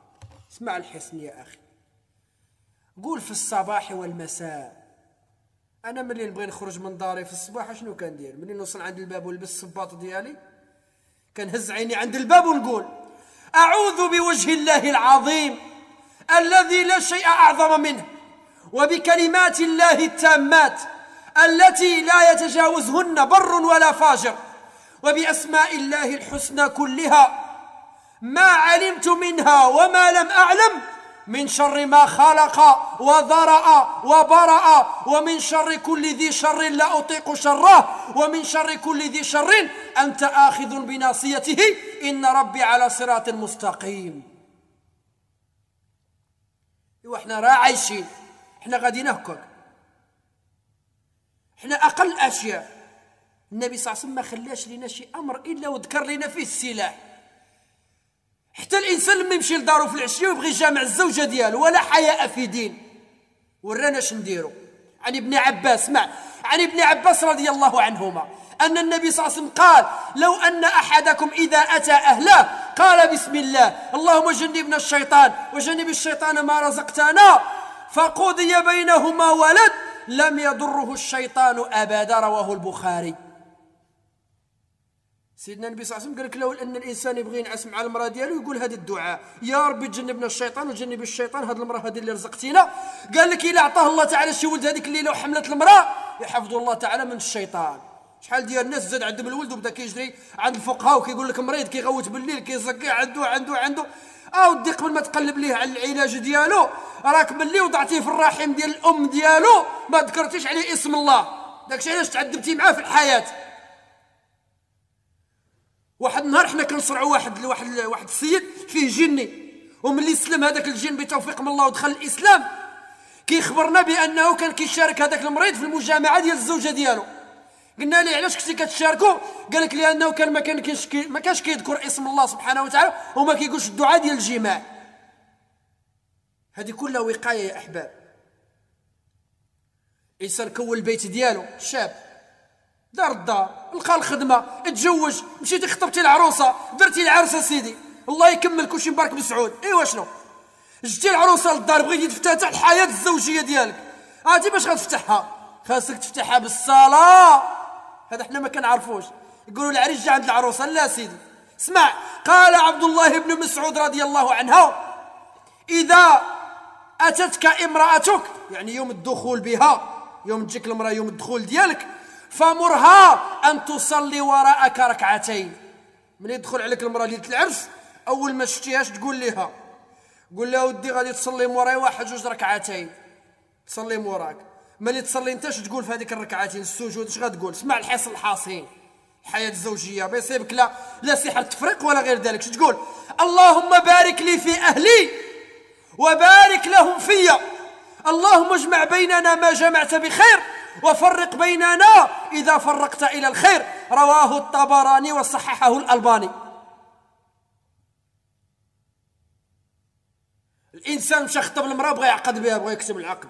اسمع الحسن يا أخي. قول في الصباح والمساء. أنا ملي نبغي نخرج من داري في الصباح شنو كندير؟ ملي نوصل عند الباب ولبس الصباط ديالي؟ كنهز عيني عند الباب ونقول أعوذ بوجه الله العظيم الذي لا شيء أعظم منه وبكلمات الله التامات التي لا يتجاوزهن بر ولا فاجر. وبأسماء الله الحسنى كلها ما علمت منها وما لم أعلم من شر ما خلق وذرأ وبرأ ومن شر كل ذي شر لا أطيق شره ومن شر كل ذي شر أنت آخذ بناصيته. إن ربي على صراط مستقيم. وإحنا راه عايشين إحنا غادي نهكك إحنا أقل الأشياء النبي صلى الله عليه وسلم ما خلاش لنا شي أمر إلا وذكر لنا فيه السلاح. حتى الإنسان لما يمشي لدارو في العشية ويبغي يجامع الزوجة ديالو ولا حياء في دين. ورانا اش نديرو؟ عن ابن عباس. اسمع عن ابن عباس رضي الله عنهما. أن النبي صلى الله عليه وسلم قال لو أن أحدكم إذا أتى أهله قال بسم الله اللهم جنبنا الشيطان وجنب الشيطان ما رزقتنا فقضي بينهما ولد لم يضره الشيطان أبدا رواه البخاري. سيدنا النبي صلى الله عليه وسلم قال لك لو أن الإنسان يبغي ينعس مع المرأة ديالو يقول هذا الدعاء. يا ربي تجنبنا الشيطان وجنب الشيطان هذه المرأة هذه اللي رزقتينا. قال لك إلا أعطاه الله تعالى شي ولد هذيك الليلة وحملت المرأة يحفظ الله تعالى من الشيطان. شحال ديال الناس زاد عندهم الولد وبدا كيجري عند الفقهاء وكيقول لك مريض كيغوت بالليل كيزكي عنده عنده عنده اودي قبل ما تقلب ليه على العلاج ديالو. راك ملي وضعتيه في الرحم ديال الأم ديالو ما ذكرتيش عليه اسم الله. داكشي علاش تعذبتي معاه في الحياة. واحد النهار حنا كنصرعوا واحد واحد واحد السيد فيه جني. وملي سلم هذاك الجن بتوفيق من الله ودخل الإسلام كيخبرنا بأنه كان كيشارك هذاك المريض في المجامعة ديال الزوجة ديالو. قلنا ليه علاش كنتي كتشاركوا قال لك لأنه كان ما كان كي ما كانش كيذكر اسم الله سبحانه وتعالى وما كيقولش الدعاء ديال الجماع. هذه كلها وقاية يا أحباب. إنسان كون البيت ديالو شاب دار الدار لقى الخدمة تزوج مشيتي خطبتي العروسة درتي العرس سيدي. الله يكمل كلشي مبارك بسعود إيوا شنو؟ جبتي العروسة للدار بغيتي تفتح الحياة الزوجية ديالك. عرفتي باش غتفتحها؟ خاصك تفتحها بالصلاة. هذا حنا ما كنعرفوش. يقولوا العريس جا عند العروسة. لا سيدي. اسمع قال عبد الله بن مسعود رضي الله عنه إذا أتتك امراتك يعني يوم الدخول بها يوم تجيك المرأة يوم الدخول ديالك فمرها أن تصلي وراءك ركعتين. من يدخل عليك المرأة ليلة العرس أول ما شفتيهاش تقول لها قول لها ودي غادي تصلي موراي واحد جوج ركعتين. تصلي موراك ملي تصلي انت تقول في هذيك الركعتين السجود؟ اش غتقول؟ اسمع الحس الحاصين. الحياة الزوجية ما يصيبك لا لا سحر تفريق ولا غير ذلك. تقول؟ اللهم بارك لي في أهلي وبارك لهم فيا. اللهم اجمع بيننا ما جمعت بخير وفرق بيننا إذا فرقت إلى الخير. رواه الطبراني وصححه الألباني. الإنسان مشى خطب المرأة بغى يعقد بها بغى يكتب العقد.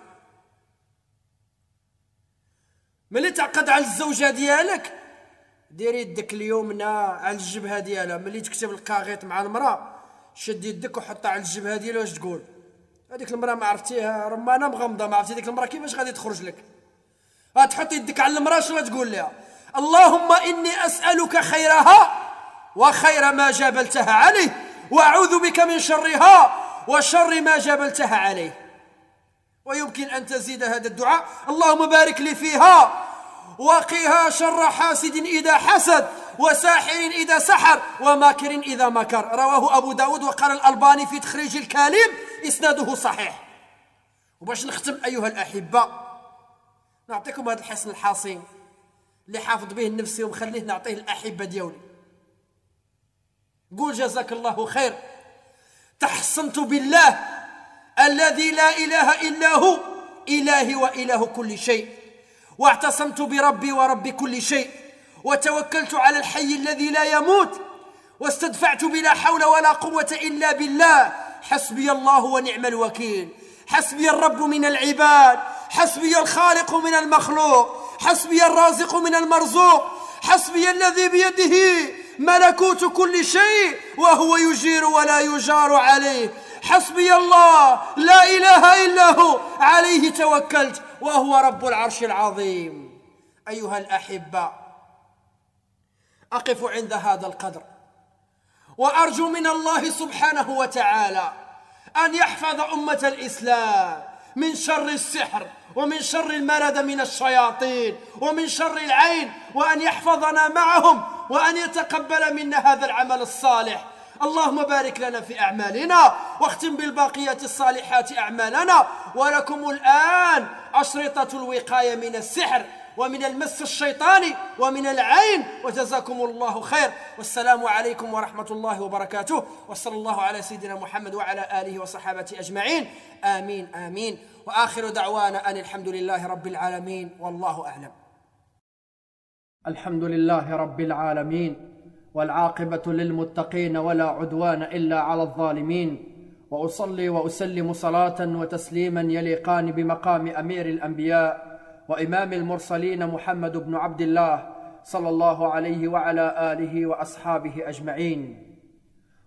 ملي تعقد على الزوجة ديالك؟ ديري يدك اليمنى على الجبهة ديالها. ملي تكتب الكاغيط مع المرأة شد يدك وحطها على الجبهة ديالها واش تقول؟ هذيك المرأة ما عرفتيها رمانة مغمضة ما عرفتي ديك المرأة كيفاش غادي تخرج لك. تحط يدك على المرأة شنو تقول لها؟ اللهم إني أسألك خيرها وخير ما جبلتها عليه وأعوذ بك من شرها وشر ما جبلتها عليه. ويمكن أن تزيد هذا الدعاء. اللهم بارك لي فيها. وقها شر حاسد إذا حسد وساحر إذا سحر وماكر إذا مكر. رواه أبو داود وقال الألباني في تخريج الكالم إسناده صحيح. وباش نختم أيها الأحبة نعطيكم هذا الحسن الحصين اللي حافظ به النفسي ومخليه نعطيه الأحبة ديالي. قول جزاك الله خير. تحصنت بالله. الذي لا إله إلا هو إلهي وإله كل شيء. واعتصمت بربي ورب كل شيء. وتوكلت على الحي الذي لا يموت. واستدفعت بلا حول ولا قوة إلا بالله. حسبي الله ونعم الوكيل. حسبي الرب من العباد. حسبي الخالق من المخلوق. حسبي الرازق من المرزوق. حسبي الذي بيده ملكوت كل شيء. وهو يجير ولا يجار عليه. حسبي الله لا إله إلا هو. عليه توكلت وهو رب العرش العظيم. أيها الأحبة أقف عند هذا القدر. وأرجو من الله سبحانه وتعالى أن يحفظ أمة الإسلام من شر السحر ومن شر المرد من الشياطين ومن شر العين وأن يحفظنا معهم وأن يتقبل منا هذا العمل الصالح. اللهم بارك لنا في أعمالنا واختم بالباقيات الصالحات أعمالنا. ولكم الآن أشرطة الوقاية من السحر ومن المس الشيطاني ومن العين وجزاكم الله خير. والسلام عليكم ورحمة الله وبركاته. وصلى الله على سيدنا محمد وعلى آله وصحابته أجمعين. آمين آمين. وآخر دعوانا أن الحمد لله رب العالمين. والله أعلم. الحمد لله رب العالمين. والعاقبة للمتقين ولا عدوان إلا على الظالمين. وأصلي وأسلم صلاة وتسليما يليقان بمقام أمير الأنبياء وإمام المرسلين محمد بن عبد الله صلى الله عليه وعلى آله وأصحابه أجمعين.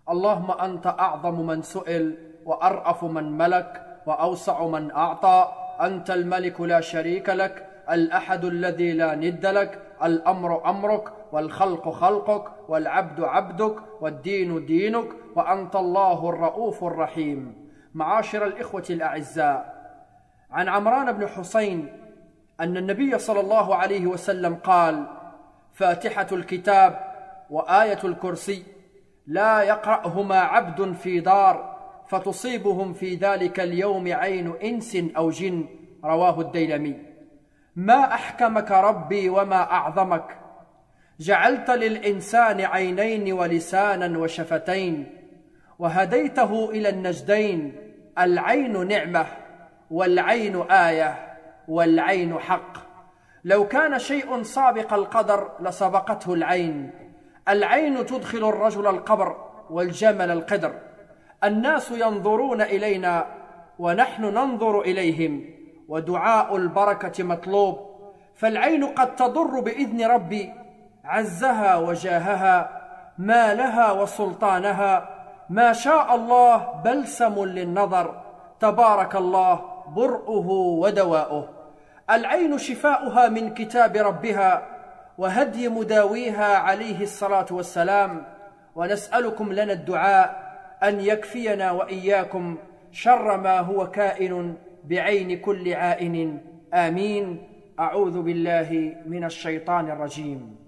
اللهم أنت أعظم من سئل وأرأف من ملك وأوسع من أعطى. أنت الملك لا شريك لك الأحد الذي لا ند لك الأمر أمرك والخلق خلقك والعبد عبدك والدين دينك وأنت الله الرؤوف الرحيم. معاشر الإخوة الأعزاء عن عمران بن حسين أن النبي صلى الله عليه وسلم قال فاتحة الكتاب وآية الكرسي لا يقرأهما عبد في دار فتصيبهم في ذلك اليوم عين إنس أو جن رواه الديلمي. ما أحكمك ربي وما أعظمك؟ جعلت للإنسان عينين ولسانا وشفتين وهديته إلى النجدين العين نعمة والعين آية والعين حق. لو كان شيء سابق القدر لسبقته العين. العين تدخل الرجل القبر والجمل القدر. الناس ينظرون إلينا ونحن ننظر إليهم ودعاء البركة مطلوب. فالعين قد تضر بإذن ربي عزها وجاهها ما لها وسلطانها. ما شاء الله بلسم للنظر. تبارك الله برؤه ودواؤه. العين شفاؤها من كتاب ربها وهدي مداويها عليه الصلاة والسلام. ونسألكم لنا الدعاء أن يكفينا وإياكم شر ما هو كائن بعين كل عائن. آمين. أعوذ بالله من الشيطان الرجيم.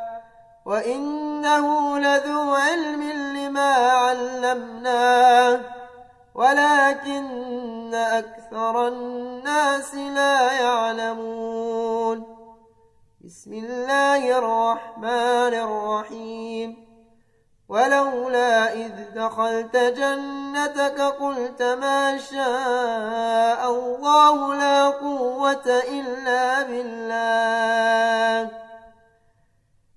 وإنه لذو علم لما علمناه ولكن أكثر الناس لا يعلمون. بسم الله الرحمن الرحيم. ولولا إذ دخلت جنتك قلت ما شاء الله لا قوة إلا بالله.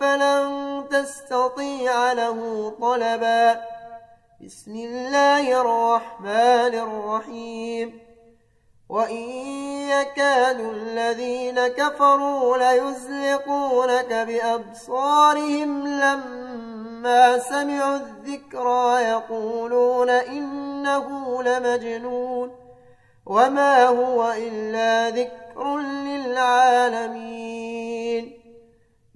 فلن تستطيع له طلبا. بسم الله الرحمن الرحيم. وإن يكاد الذين كفروا ليزلقونك بأبصارهم لما سمعوا الذكرى يقولون إنه لمجنون. وما هو إلا ذكر للعالمين.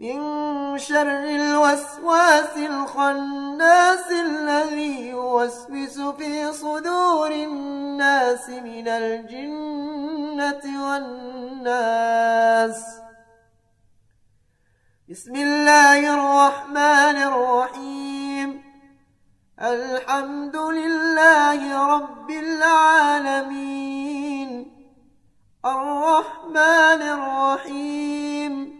من شر الوسواس الخناس الذي يوسوس في صدور الناس من الجنة والناس. بسم الله الرحمن الرحيم. الحمد لله رب العالمين. الرحمن الرحيم.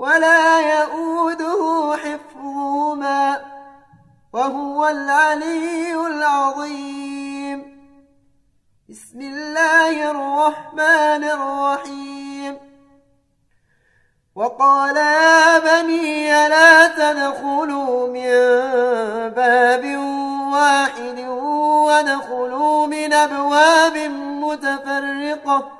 ولا يؤوده حفظهما وهو العلي العظيم. بسم الله الرحمن الرحيم. وقال يا بني لا تدخلوا من باب واحد ودخلوا من أبواب متفرقة.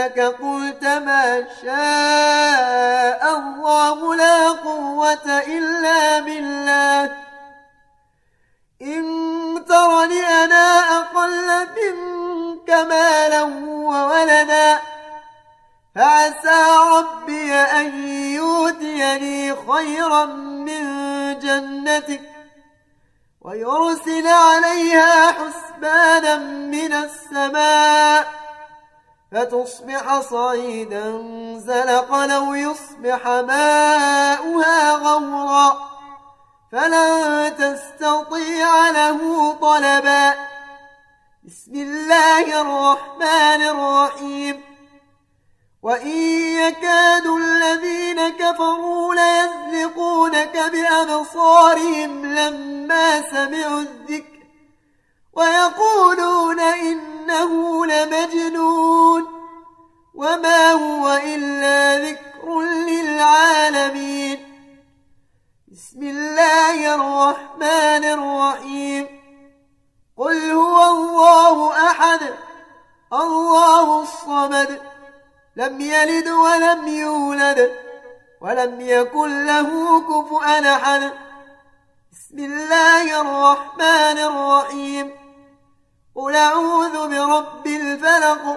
جنتك قلت فتصبح صعيدا زلقا لو يصبح ماؤها غورا فلن تستطيع له طلبا. بسم الله الرحمن الرحيم. وإن يكاد الذين كفروا ليزلقونك بأبصارهم لما سمعوا الذكر ويقولون إنه لمجنون. وما هو إلا ذكر للعالمين. بسم الله الرحمن الرحيم. قل هو الله أحد الله الصمد لم يلد ولم يولد ولم يكن له كفؤا أحد. بسم الله الرحمن الرحيم. قل أعوذ برب الفلق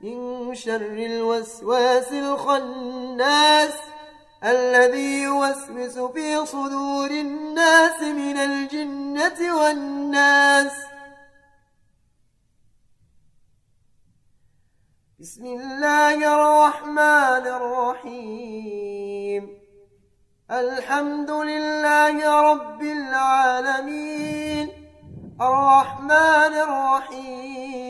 من شر الوسواس الخناس الذي يوسوس في صدور الناس من الجنة والناس. بسم الله الرحمن الرحيم. الحمد لله رب العالمين. الرحمن الرحيم.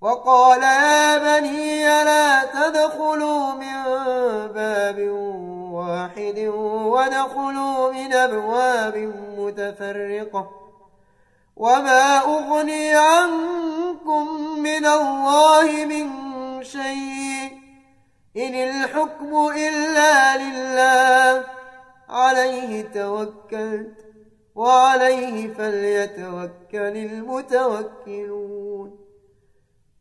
وقال يا بني لا تدخلوا من باب واحد ودخلوا من أبواب متفرقة وما أغني عنكم من الله من شيء إن الحكم إلا لله عليه توكلت وعليه فليتوكل المتوكلون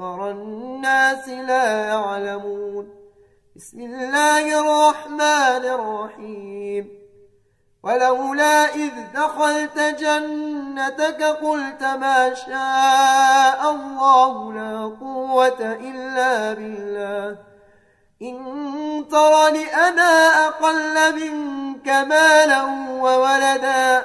الناس لا يعلمون. بسم الله الرحمن الرحيم. ولولا إذ دخلت جنتك قلت ما شاء الله لا قوة إلا بالله. إن ترني أنا أقل منك مالا وولدا.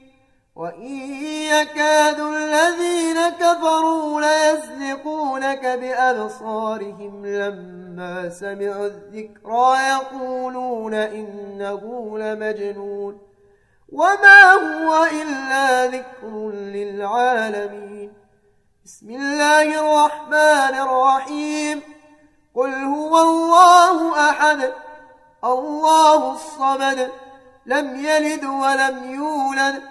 وإن يكاد الذين كفروا ليزلقونك بأبصارهم لما سمعوا الذكرى يقولون إنه لمجنون وما هو إلا ذكر للعالمين بسم الله الرحمن الرحيم قل هو الله أحد الله الصمد لم يلد ولم يولد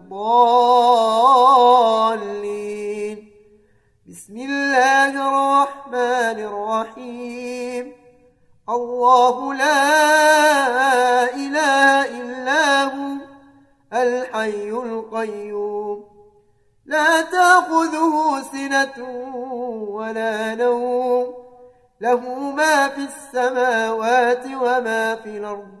بسم الله الرحمن الرحيم. الله لا إله إلا هو الحي القيوم. لا تأخذه سنة ولا نوم. له ما في السماوات وما في الأرض.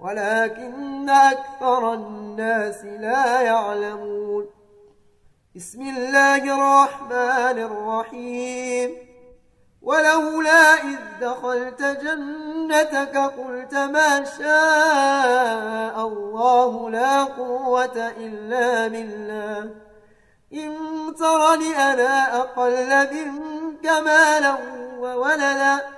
ولكن أكثر الناس لا يعلمون. بسم الله الرحمن الرحيم. ولولا إذ دخلت جنتك قلت ما شاء الله لا قوة إلا بالله. إن ترني أنا أقل منك مالا وولدا.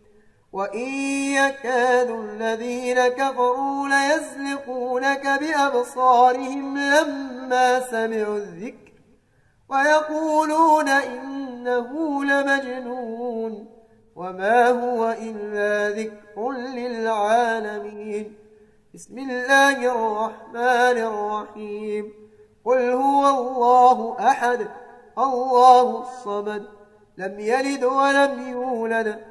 وإن يكاد الذين كفروا ليزلقونك بأبصارهم لما سمعوا الذكر ويقولون إنه لمجنون وما هو إلا ذكر للعالمين بسم الله الرحمن الرحيم قل هو الله أحد الله الصمد لم يلد ولم يولد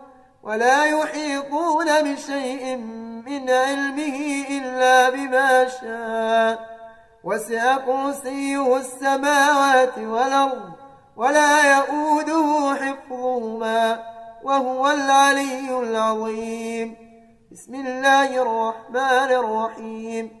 ولا يحيطون بشيء من علمه إلا بما شاء. وسع كرسيه السماوات والأرض ولا يؤوده حفظهما وهو العلي العظيم. بسم الله الرحمن الرحيم.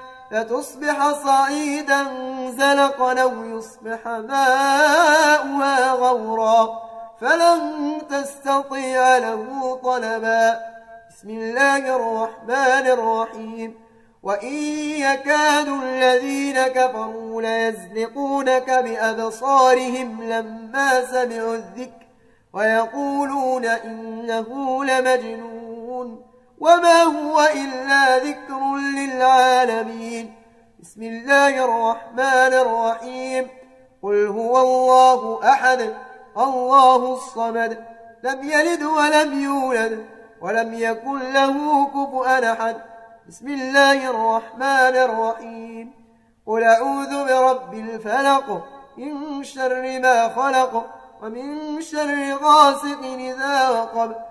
فتصبح صعيدا زلقا أو يصبح ماؤها غورا فلن تستطيع له طلبا بسم الله الرحمن الرحيم وإن يكاد الذين كفروا ليزلقونك بأبصارهم لما سمعوا الذكر ويقولون إنه لمجنون وما هو إلا ذكر للعالمين. بسم الله الرحمن الرحيم. قل هو الله أحد الله الصمد لم يلد ولم يولد ولم يكن له كفؤا أحد. بسم الله الرحمن الرحيم. قل أعوذ برب الفلق من شر ما خلق ومن شر غاسق إذا وقب.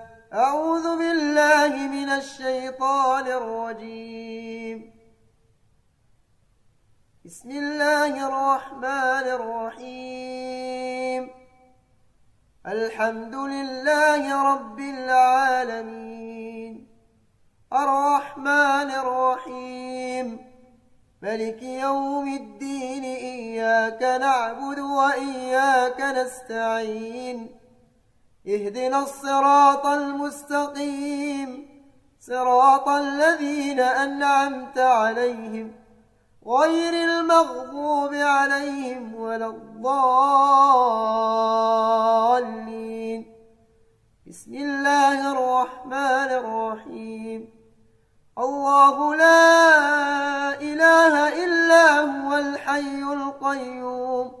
أعوذ بالله من الشيطان الرجيم. بسم الله الرحمن الرحيم. الحمد لله رب العالمين. الرحمن الرحيم. ملك يوم الدين إياك نعبد وإياك نستعين. اهدنا الصراط المستقيم. صراط الذين أنعمت عليهم غير المغضوب عليهم ولا الضالين. بسم الله الرحمن الرحيم. الله لا إله إلا هو الحي القيوم.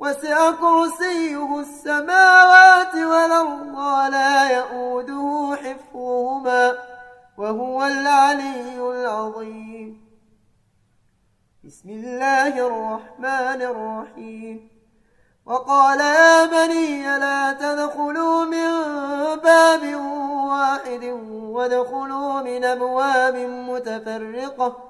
وسع كرسيه السماوات والأرض ولا يؤوده حفظهما وهو العلي العظيم. بسم الله الرحمن الرحيم. وقال يا بني لا تدخلوا من باب واحد وادخلوا من أبواب متفرقة.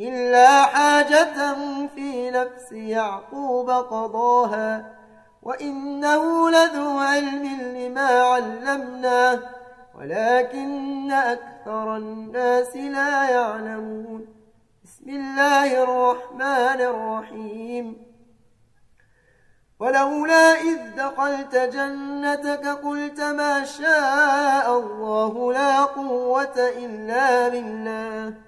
إلا حاجة في نفس يعقوب قضاها وإنه لذو علم لما علمناه ولكن أكثر الناس لا يعلمون. بسم الله الرحمن الرحيم. ولولا إذ دخلت جنتك قلت ما شاء الله لا قوة إلا بالله.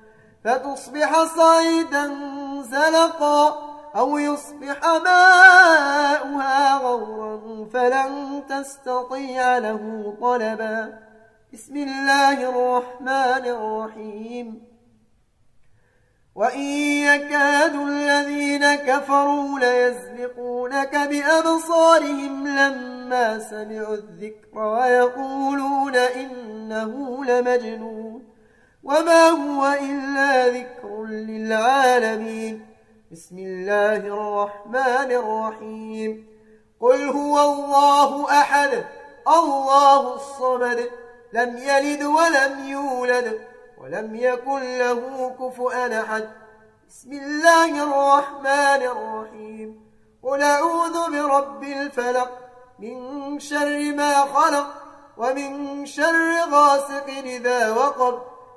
فتصبح صعيدا زلقا أو يصبح ماؤها غورا فلن تستطيع له طلبا. بسم الله الرحمن الرحيم. وإن يكاد الذين كفروا ليزلقونك بأبصارهم لما سمعوا الذكر ويقولون إنه لمجنون. وما هو إلا ذكر للعالمين. بسم الله الرحمن الرحيم. قل هو الله أحد الله الصمد لم يلد ولم يولد ولم يكن له كفؤا أحد. بسم الله الرحمن الرحيم. قل أعوذ برب الفلق من شر ما خلق ومن شر غاسق إذا وقب.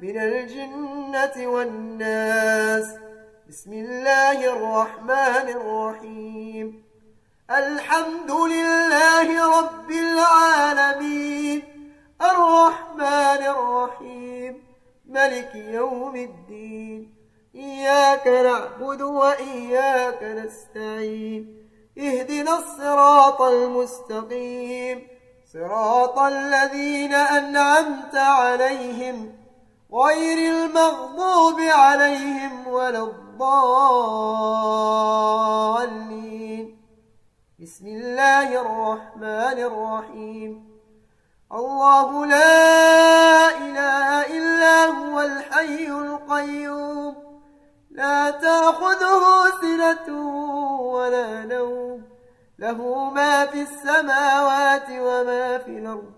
من الجنة والناس. بسم الله الرحمن الرحيم. الحمد لله رب العالمين. الرحمن الرحيم. ملك يوم الدين. إياك نعبد وإياك نستعين. اهدنا الصراط المستقيم. صراط الذين أنعمت عليهم غير المغضوب عليهم ولا الضالين. بسم الله الرحمن الرحيم. الله لا إله إلا هو الحي القيوم. لا تأخذه سنة ولا نوم. له ما في السماوات وما في الأرض.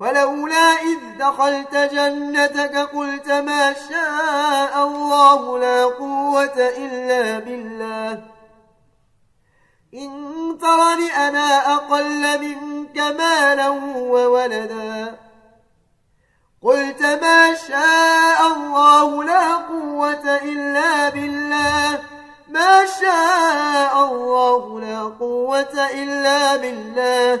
ولولا إذ دخلت جنتك قلت ما شاء الله لا قوة إلا بالله. إن ترني أنا أقل منك مالا وولدا. قلت ما شاء الله لا قوة إلا بالله. ما شاء الله لا قوة إلا بالله.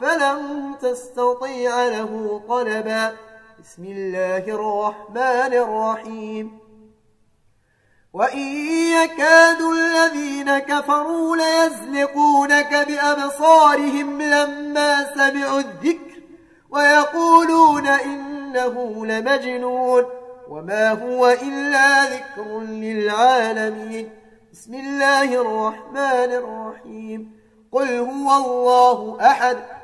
فلن تستطيع له طلبا. بسم الله الرحمن الرحيم. وإن يكاد الذين كفروا ليزلقونك بأبصارهم لما سمعوا الذكر ويقولون إنه لمجنون. وما هو إلا ذكر للعالمين. بسم الله الرحمن الرحيم. قل هو الله أحد.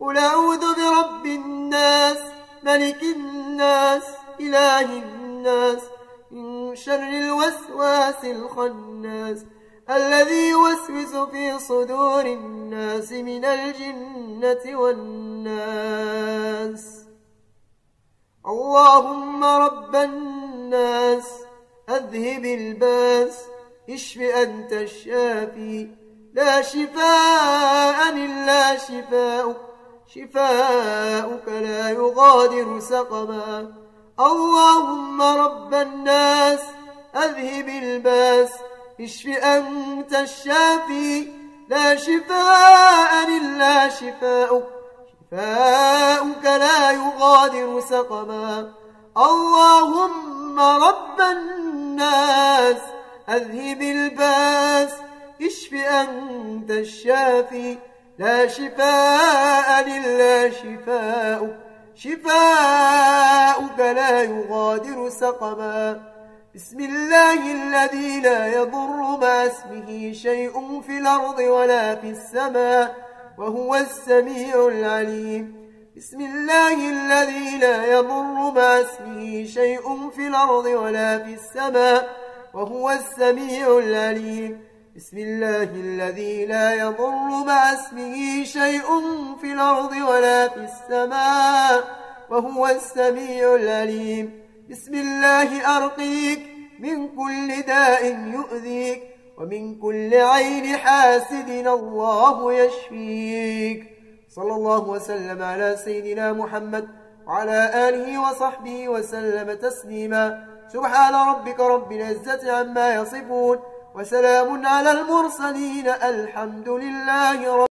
قل أعوذ برب الناس ملك الناس إله الناس من شر الوسواس الخناس الذي يوسوس في صدور الناس من الجنة والناس. اللهم رب الناس أذهب الباس اشف أنت الشافي لا شفاء إلا شفاؤك. شفاؤك لا يغادر سقما. اللهم رب الناس أذهب الباس. اشف أنت الشافي لا شفاء إلا شفاؤك. شفاؤك لا يغادر سقما. اللهم رب الناس أذهب الباس. اشف أنت الشافي لا شفاء إلا شفاؤك. شفاؤك لا يغادر سقما. بسم الله الذي لا يضر مع اسمه شيء في الأرض ولا في السماء وهو السميع العليم. بسم الله الذي لا يضر مع اسمه شيء في الأرض ولا في السماء وهو السميع العليم. بسم الله الذي لا يضر مع اسمه شيء في الأرض ولا في السماء وهو السميع العليم. بسم الله أرقيك من كل داء يؤذيك ومن كل عين حاسد الله يشفيك. صلى الله وسلم على سيدنا محمد وعلى آله وصحبه وسلم تسليما. سبحان ربك رب العزة عما يصفون. وسلام على المرسلين الحمد لله رب